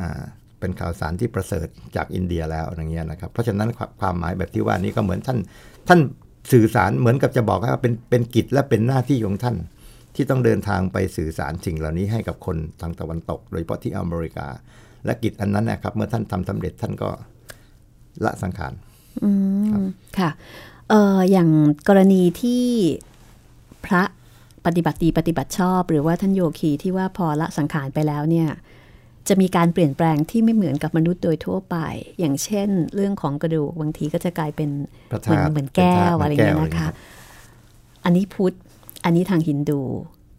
อ่าเป็นข่าวสารที่ประเสริฐจากอินเดียแล้วอย่างเงี้ยนะครับ เพราะฉะนั้นความความหมายแบบที่ว่านี้ก็เหมือนท่าน ท่านสื่อสารเหมือนกับจะบอกว่าเป็นเป็นกิจและเป็นหน้าที่ของท่าน ที่ต้องเดินทางไปสื่อสารสิ่งเหล่านี้ให้กับคนทางตะวันตก โดยเฉพาะที่อเมริกา และกิจอันนั้นนะครับ เมื่อท่านทำสำเร็จท่านก็ละสังขารอืมค่ะเอ่ออย่างกรณีที่พระ ปฏิบัติดีปฏิบัติชอบ หรือว่าท่านโยคีที่ว่าพอละสังขารไปแล้วเนี่ยจะมีการเปลี่ยนแปลงที่ไม่เหมือนกับมนุษย์โดยทั่วไป อย่างเช่น เรื่องของกระดูกบางทีก็จะกลายเป็นพระเหมือนธาตุเหมือนแก้วเป็นธาตุอะไรอย่างเงี้ยแก้วนะคะอะไรเงี้ยอันนี้พุทธ อันนี้ทางฮินดู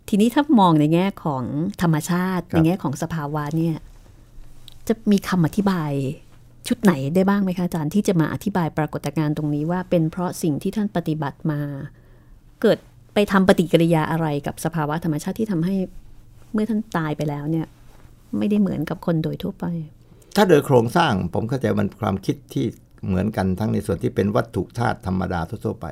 ทีนี้ถ้ามองในแง่ของธรรมชาติ ในแง่ของสภาวะเนี่ย จะมีคำอธิบายชุดไหนได้บ้างไหมคะอาจารย์ที่จะมาอธิบายปรากฏการณ์ตรงนี้ว่าเป็นเพราะสิ่งที่ท่านปฏิบัติมา เกิด ไปทำปฏิกิริยาอะไรกับสภาวะธรรมชาติที่ทำให้เมื่อท่านตายไปแล้วเนี่ย ไม่ได้เหมือนกับคนโดยทั่วไป ถ้าโดยโครงสร้างผมเข้าใจมันความคิดที่เหมือนกันทั้งในส่วนที่เป็นวัตถุธาตุธรรมดาทั่วๆไป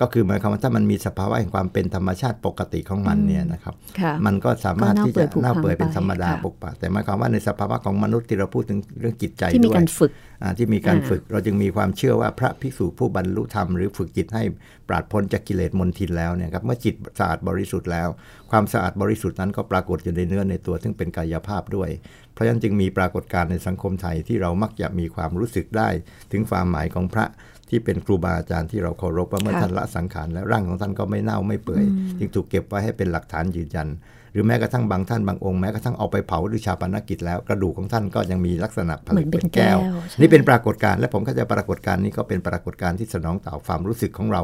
ก็คือหมายความว่าถ้ามันมีสภาวะแห่งความเป็นธรรมชาติปกติของมันเนี่ยนะครับค่ะมันก็สามารถที่จะก็เน่าเน่าเปื่เปื่ออยยผุเป็นธรรมดาค่ะปกปักแต่หมายความว่าในสภาวะของมนุษย์ที่เราพูดถึงเรื่องจิตใจที่มีด้วยการฝึกอ่า ที่มีการอ่าฝึกเราจึงมีความเชื่อว่าพระภิกษุผู้บรรลุธรรมหรือฝึกจิตให้ปราดพ้นจากกิเลสมนทินแล้วเนี่ยครับเมื่อจิตสะอาดบริสุทธิ์แล้ว ความสะอาดบริสุทธิ์นั้นก็ปรากฏอยู่ในเนื้อในตัว ซึ่งเป็นกายภาพด้วย เพราะฉะนั้นจึงมีปรากฏการณ์ในสังคมไทยที่เรามักจะมีความรู้สึกได้ ถึงความหมายของพระที่เป็นครูบาอาจารย์ที่เราเคารพว่าเมื่อค่ะท่านละสังขารแล้วร่างของท่านก็ไม่เน่าไม่เปื่อย จึงถูกเก็บไว้ให้เป็นหลักฐานยืนยันห รือแม้กระทั่งบางท่านบางองค์แม้กระทั่งเอาไปเผาหรือชาปนกิจแล้วกระดูกของท่านก็ยังมีลักษณะผลิตเหมือนเป็เป็นนแก้วแก้วใช่นี่เป็นปรากฏการณ์และผมเข้าใจปรากฏการณ์นี้ก็เป็นปรากฏการณ์ที่สนองต่อความรู้สึกของเรา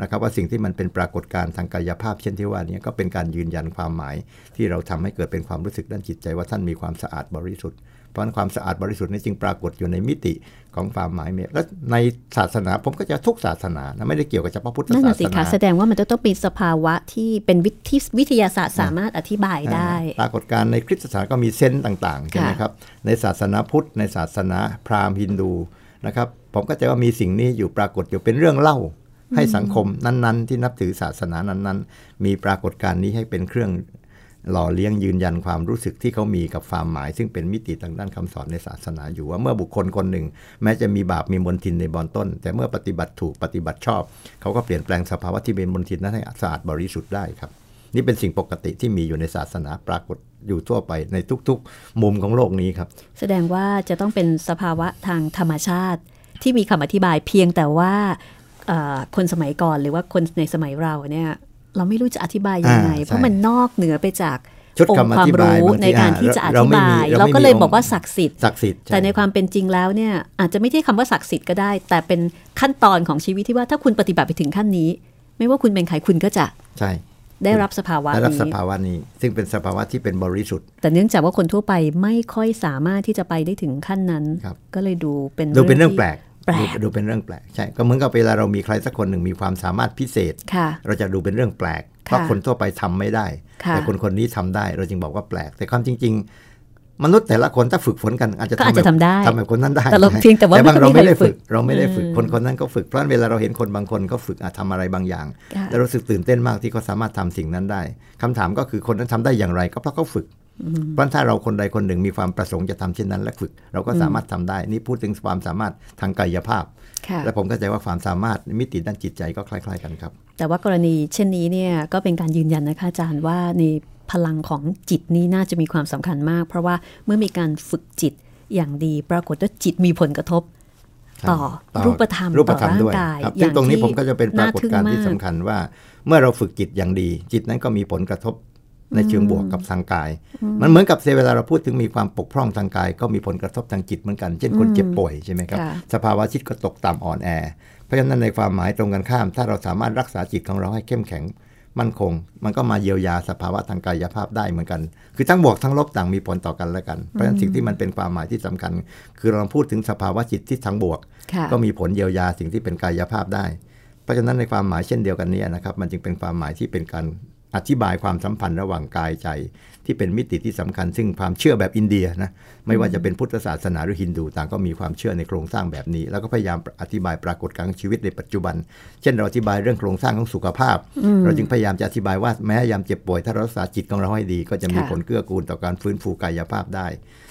นะครับว่าสิ่งที่มันเป็นปรากฏการณ์ทางกายภาพเช่นที่ว่านี้ก็เป็นการยืนยันความหมาย ที่เราทำให้เกิดเป็นความรู้สึกด้านจิตใจว่าท่านมีความสะอาดบริสุทธิ์เพราะฉะนั้นความสะอาดบริสุทธิ์นี้จึงปรากฏอยู่ในมิติ ของความหมายเมตและในศาสนาผมก็จะทุกศาสนานะไม่ได้เกี่ยวกับเฉพาะพุทธนั่นศาน่ะสสินาคะแสดงว่ามันจะต้องเป็นสภาวะที่เป็นวิทยวิทยาศาสตร์สามารถอธิบายได้ ปรากฏการณ์ในคริสตศาสนาก็มีเซนต์ต่างๆใช่ไหมครับในศาสนาพุทธ ในศาสนาพราหมณ์ฮินดูนะครับผมก็จะว่ามีสิ่งนี้อยู่ปรากฏอยู่เป็นเรื่องเล่าให้สังคมนั้น ๆ ที่นับถือศาสนานั้น ๆ มีปรากฏการณ์นี้ให้เป็นเครื่อง หล่อเลี้ยงยืนยันความรู้สึกที่เขามีกับความหมาย ซึ่งเป็นมิติทางด้านคำสอนในศาสนาอยู่ว่าเมื่อบุคคลคนหนึ่ง แม้จะมีบาปมีมนทินในบอนต้น แต่เมื่อปฏิบัติถูกปฏิบัติชอบ เขาก็เปลี่ยนแปลงสภาวะที่เป็นมนทินนั้นให้สะอาดบริสุทธิ์ได้ครับ นี่เป็นสิ่งปกติที่มีอยู่ในศาสนาปรากฏอยู่ทั่วไปในทุกๆ มุมของโลกนี้ครับ แสดงว่าจะต้องเป็นสภาวะทางธรรมชาติที่มีคำอธิบายเพียงแต่ว่าคนสมัยก่อนหรือว่าคนในสมัยเราเนี่ย เราไม่รู้จะอธิบายยังไงอ่าใช่เพราะมันนอกเหนือไปจากชุดองค์คำอความธิบายรู้บางทีในการที่จะอธิบาย เราเราไม่มีก็เลยเราไม่มีบอกว่าศักดิ์สิทธิ์ศักดิ์สิทธิ์ช่แต่ในความเป็นจริงแล้วเนี่ยอาจจะไม่ใช่คำว่าศักดิ์สิทธิ์ก็ได้ แต่เป็นขั้นตอนของชีวิตที่ว่าถ้าคุณปฏิบัติไปถึงขั้นนี้ ไม่ว่าคุณเป็นใครคุณก็จะใช่ได้รับสภาวะได้รับนี้สภาวะนี้ ซึ่งเป็นสภาวะที่เป็นบริสุทธิ์ แต่เนื่องจากว่าคนทั่วไปไม่ค่อยสามารถที่จะไปได้ถึงขั้นนั้นครับก็เลยดูเป็นดูเป็นเรื่องที่แปลกแปลกดูดูเป็นเรื่องแปลกใช่ก็เหมือนกับเวลาเรามีใครสักคนหนึ่งมีความสามารถพิเศษค่ะเราจะดูเป็นเรื่องแปลกเพราะค่ะคนทั่วไปทำไม่ได้ค่ะแต่คนคนนี้ทำได้ เราจึงบอกว่าแปลก แต่ความจริง ๆ มนุษย์แต่ละคนถ้าฝึกฝนกันอาจจะก็อาจจะทำได้ทำแบบคนนั้นได้แต่เราเพียงแต่ว่าบางไม่เรามีใครไม่ได้ฝึฝึกกเราไม่ได้ฝึกอืมคนคนนั้นก็ฝึกเพราะฉะนั้นเวลาเราเห็นคนบางคนก็ฝึกอะทำอะไรบางอย่างค่ะแล้วรู้สึกตื่นเต้นมากที่เขาสามารถทำสิ่งนั้นได้คำถามก็คือคนนั้นทำได้อย่างไรก็เพราะเขาฝึก เพราะถ้าเราคนใดคนหนึ่งมีความประสงค์จะทำเช่นนั้น และฝึกเราก็สามารถทำได้ นี่พูดถึงความสามารถทางกายภาพค่ะและผมเข้าใจว่าความสามารถมิติด้านจิตใจก็คล้าย ๆ กันครับ แต่ว่ากรณีเช่นนี้เนี่ยก็เป็นการยืนยันนะคะอาจารย์ว่าในพลังของจิตนี้น่าจะมีความสำคัญมาก เพราะว่าเมื่อมีการฝึกจิตอย่างดี ปรากฏว่าจิตมีผลกระทบ ต่อต่อรูปธรรมรูปต่อธรรมร่างด้วยกายครับอซึ่ย่างงตรงนี้ที่ผมก็จะเป็นปรากฏการณ์ที่น่สำทึ่งมคัญว่า เมื่อเราฝึกจิตอย่างดี จิตนั้นก็มีผลกระทบ ในเชิงบวกกับทางกาย มันเหมือนกับเวลาเราพูดถึงมีความปกพร่องทางกาย ก็มีผลกระทบทางจิตเหมือนกัน เช่นคนเจ็บป่วยใช่ไหมครับค่ะสภาวะจิตก็ตกต่ำอ่อนแอ เพราะฉะนั้นในความหมายตรงกันข้าม ถ้าเราสามารถรักษาจิตของเราให้เข้มแข็งมั่นคง มันก็มาเยียวยาสภาวะทางกายภาพได้เหมือนกัน คือทั้งบวกทั้งลบต่างมีผลต่อกันและกัน เพราะฉะนั้นสิ่งที่มันเป็นความหมายที่สำคัญ คือเราพูดถึงสภาวะจิตที่ทางบวกค่ะก็มีผลเยียวยาสิ่งที่เป็นกายภาพได้ เพราะฉะนั้นในความหมายเช่นเดียวกันเนี้นะครับ มันจึงเป็นความหมายที่เป็นการ อธิบายความสัมพันธ์ระหว่างกายใจ ที่เป็นมิติที่สำคัญ ซึ่งความเชื่อแบบอินเดียนะไม่ว่าจะเป็นพุทธศาสนาหรือฮินดูต่างก็มีความเชื่อในโครงสร้างแบบนี้ แล้วก็พยายามอธิบายปรากฏการณ์ของชีวิตในปัจจุบัน เช่นเราอธิบายเรื่องโครงสร้างของสุขภาพ เราจึงพยายามจะอธิบายว่าแม้ยามเจ็บป่วยถ้าเรารักษาจิตของเราให้ดี ก็จะมีค่ะผลเกื้อกูลต่อการฟื้นฟูกายภาพได้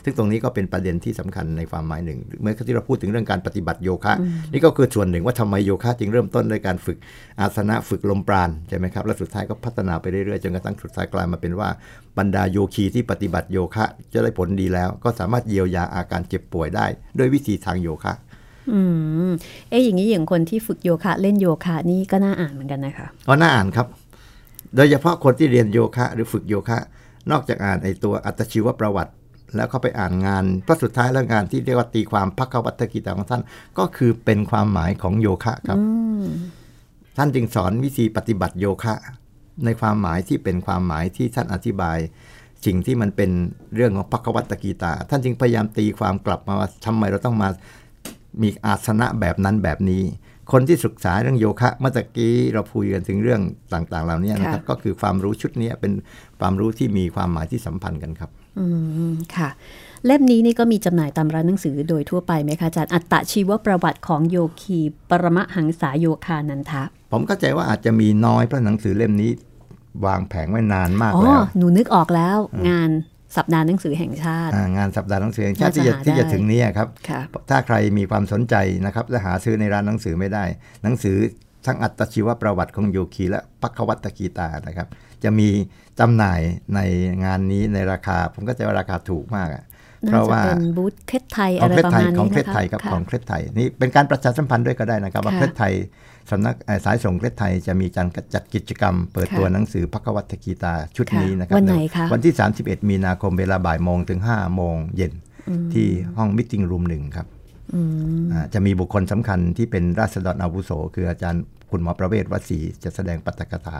ซึ่งตรงนี้ก็เป็นประเด็นที่สำคัญในความหมายหนึ่ง เมื่อที่เราพูดถึงเรื่องการปฏิบัติโยคะ นี่ก็คือส่วนหนึ่งว่าทำไมโยคะจึงเริ่มต้นด้วยการฝึกอาสนะฝึกลมปราณใช่ไหมครับ แล้วสุดท้ายก็พัฒนาไปเรื่อยๆ จนกระทั่งสุดท้ายกลายมาเป็นว่าบรรดาโยคีที่ปฏิบัติโยคะ จะได้ผลดีแล้ว ก็สามารถเยียวยาอาการเจ็บป่วยได้ ด้วยวิธีทางโยคะ อืม เอ๊ะอย่างนี้อย่างคนที่ฝึกโยคะ เล่นโยคะนี่ก็น่าอ่านเหมือนกันนะคะก็น่าอ่านครับ โดยเฉพาะคนที่เรียนโยคะ หรือฝึกโยคะ นอกจากอ่านไอตัวอัตชีวประวัติ แล้วเขาไปอ่านงานเพราะสุดท้ายแล้วงานที่เรียกว่าตีความพักวัตกิจของท่าน ก็คือเป็นความหมายของโยคะครับท่านจึงสอนวิธีปฏิบัติโยคะ ในความหมายที่เป็นความหมายที่ท่านอธิบายสิ่งที่มันเป็นเรื่องของพักวัตกีตา ท่านจึงพยายามตีความกลับมาว่าทำไมเราต้องมามีอาสนะแบบนั้นแบบนี้ คนที่ศึกษาเรื่องโยคะเมื่อตะกี้เราพูดกันถึงเรื่องต่างๆ เหล่านี้นะครับ ก็คือความรู้ชุดนี้เป็นความรู้ที่มีความหมายที่สัมพันธ์กันครับ อืมค่ะ เล่มนี้นี่ก็มีจำหน่ายตามร้านหนังสือโดยทั่วไปไหมคะอาจารย์ อัตตชีวประวัติของโยคีปรมหังสาโยคานันทะ ผมเข้าใจว่าอาจจะมีน้อยเพราะหนังสือเล่มนี้ วางแผงไว้นานมากอ๋อ แล้วหนูนึกออกแล้ว งานสัปดาห์หนังสือแห่งชาติ อ่างานสัปดาห์หนังสือแห่งชาติน่าจะที่จะหาที่จะได้ถึงเนี้ครับ ค่ะ ถ้าใครมีความสนใจนะครับและหาซื้อในร้านหนังสือไม่ได้ หนังสือ ทั้งอัตชีวประวัติของโยคีและปัควัตกีตานะครับ จะมีจำหน่ายในงานนี้ในราคา ผมก็จะว่าราคาถูกมากอะเพน่าราะจะว่าเป็นบูธเคล็ดไทยขออะงไรเคล็ดประไทยมาณของนี้เคล็ดนะไทคะยครับค่ะของเคล็ดไทยนี่เป็นการประชาสัมพันธ์ด้วยก็ได้นะครับ ว่าค่ะเคล็ดไทยสำนักเอ่อสายส่งเคล็ดไทยจะมีการจัดกิจกรรม เปิดค่ะตัวหนังสือพักวัตกีตาชุดค่ะนี้นะครับวันไหนคะวันที่ 31 มีนาคมเวลาบ่ายโมงถึง5โมงเย็นที่ห้องมิ팅รูมหนึ่งครับอืมอ่า จะมีบุคคลสำคัญที่เป็นราษฎรอาวุโส คืออาจารย์คุณหมอประเวศวสีจะแสดงปาฐกถา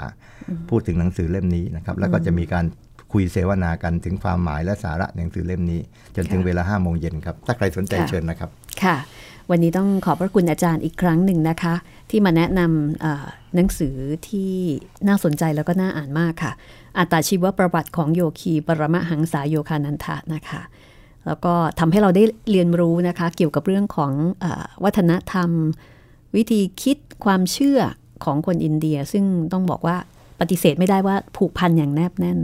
พูดถึงหนังสือเล่มนี้นะครับ แล้วก็จะมีการคุยเสวนากันถึงความหมายและสาระหนังสือเล่มนี้ จนถึงค่ะเวลา5โมงเย็นครับ ถ้าใครสนใจค่ะเชิญนะครับ ค่ะ วันนี้ต้องขอบพระคุณอาจารย์อีกครั้งหนึ่งนะคะ ที่มาแนะนำเอ่อหนังสือที่น่าสนใจแล้วก็น่าอ่านมากค่ะอัตตาชีวประวัติของโยคีปรมหังสาโยคานันทะนะคะ แล้วก็ทำให้เราได้เรียนรู้นะคะ เกี่ยวกับเรื่องของเออวัฒนธรรม วิธีคิดความเชื่อของคนอินเดีย ซึ่งต้องบอกว่าปฏิเสธไม่ได้ว่าผูกพันอย่างแนบแน่น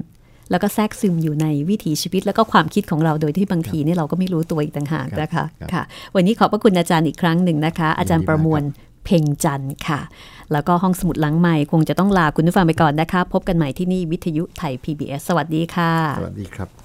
แล้วก็แทรกซึมอยู่ในวิถีชีวิต แล้วก็ความคิดของเราโดยที่บางทีเนี่ยเราก็ไม่รู้ตัวอีกต่างหากนะคะครับค่ะ วันนี้ขอบพระคุณอาจารย์อีกครั้งหนึ่งนะคะ อาจารย์ประมวลเพ่งจันทร์ค่ะ แล้วก็ห้องสมุดหลังใหม่คงจะต้องลาคุณผู้ฟังไปก่อนนะคะ พบกันใหม่ที่นี่วิทยุไทย PBS สวัสดีค่ะ สวัสดีครับ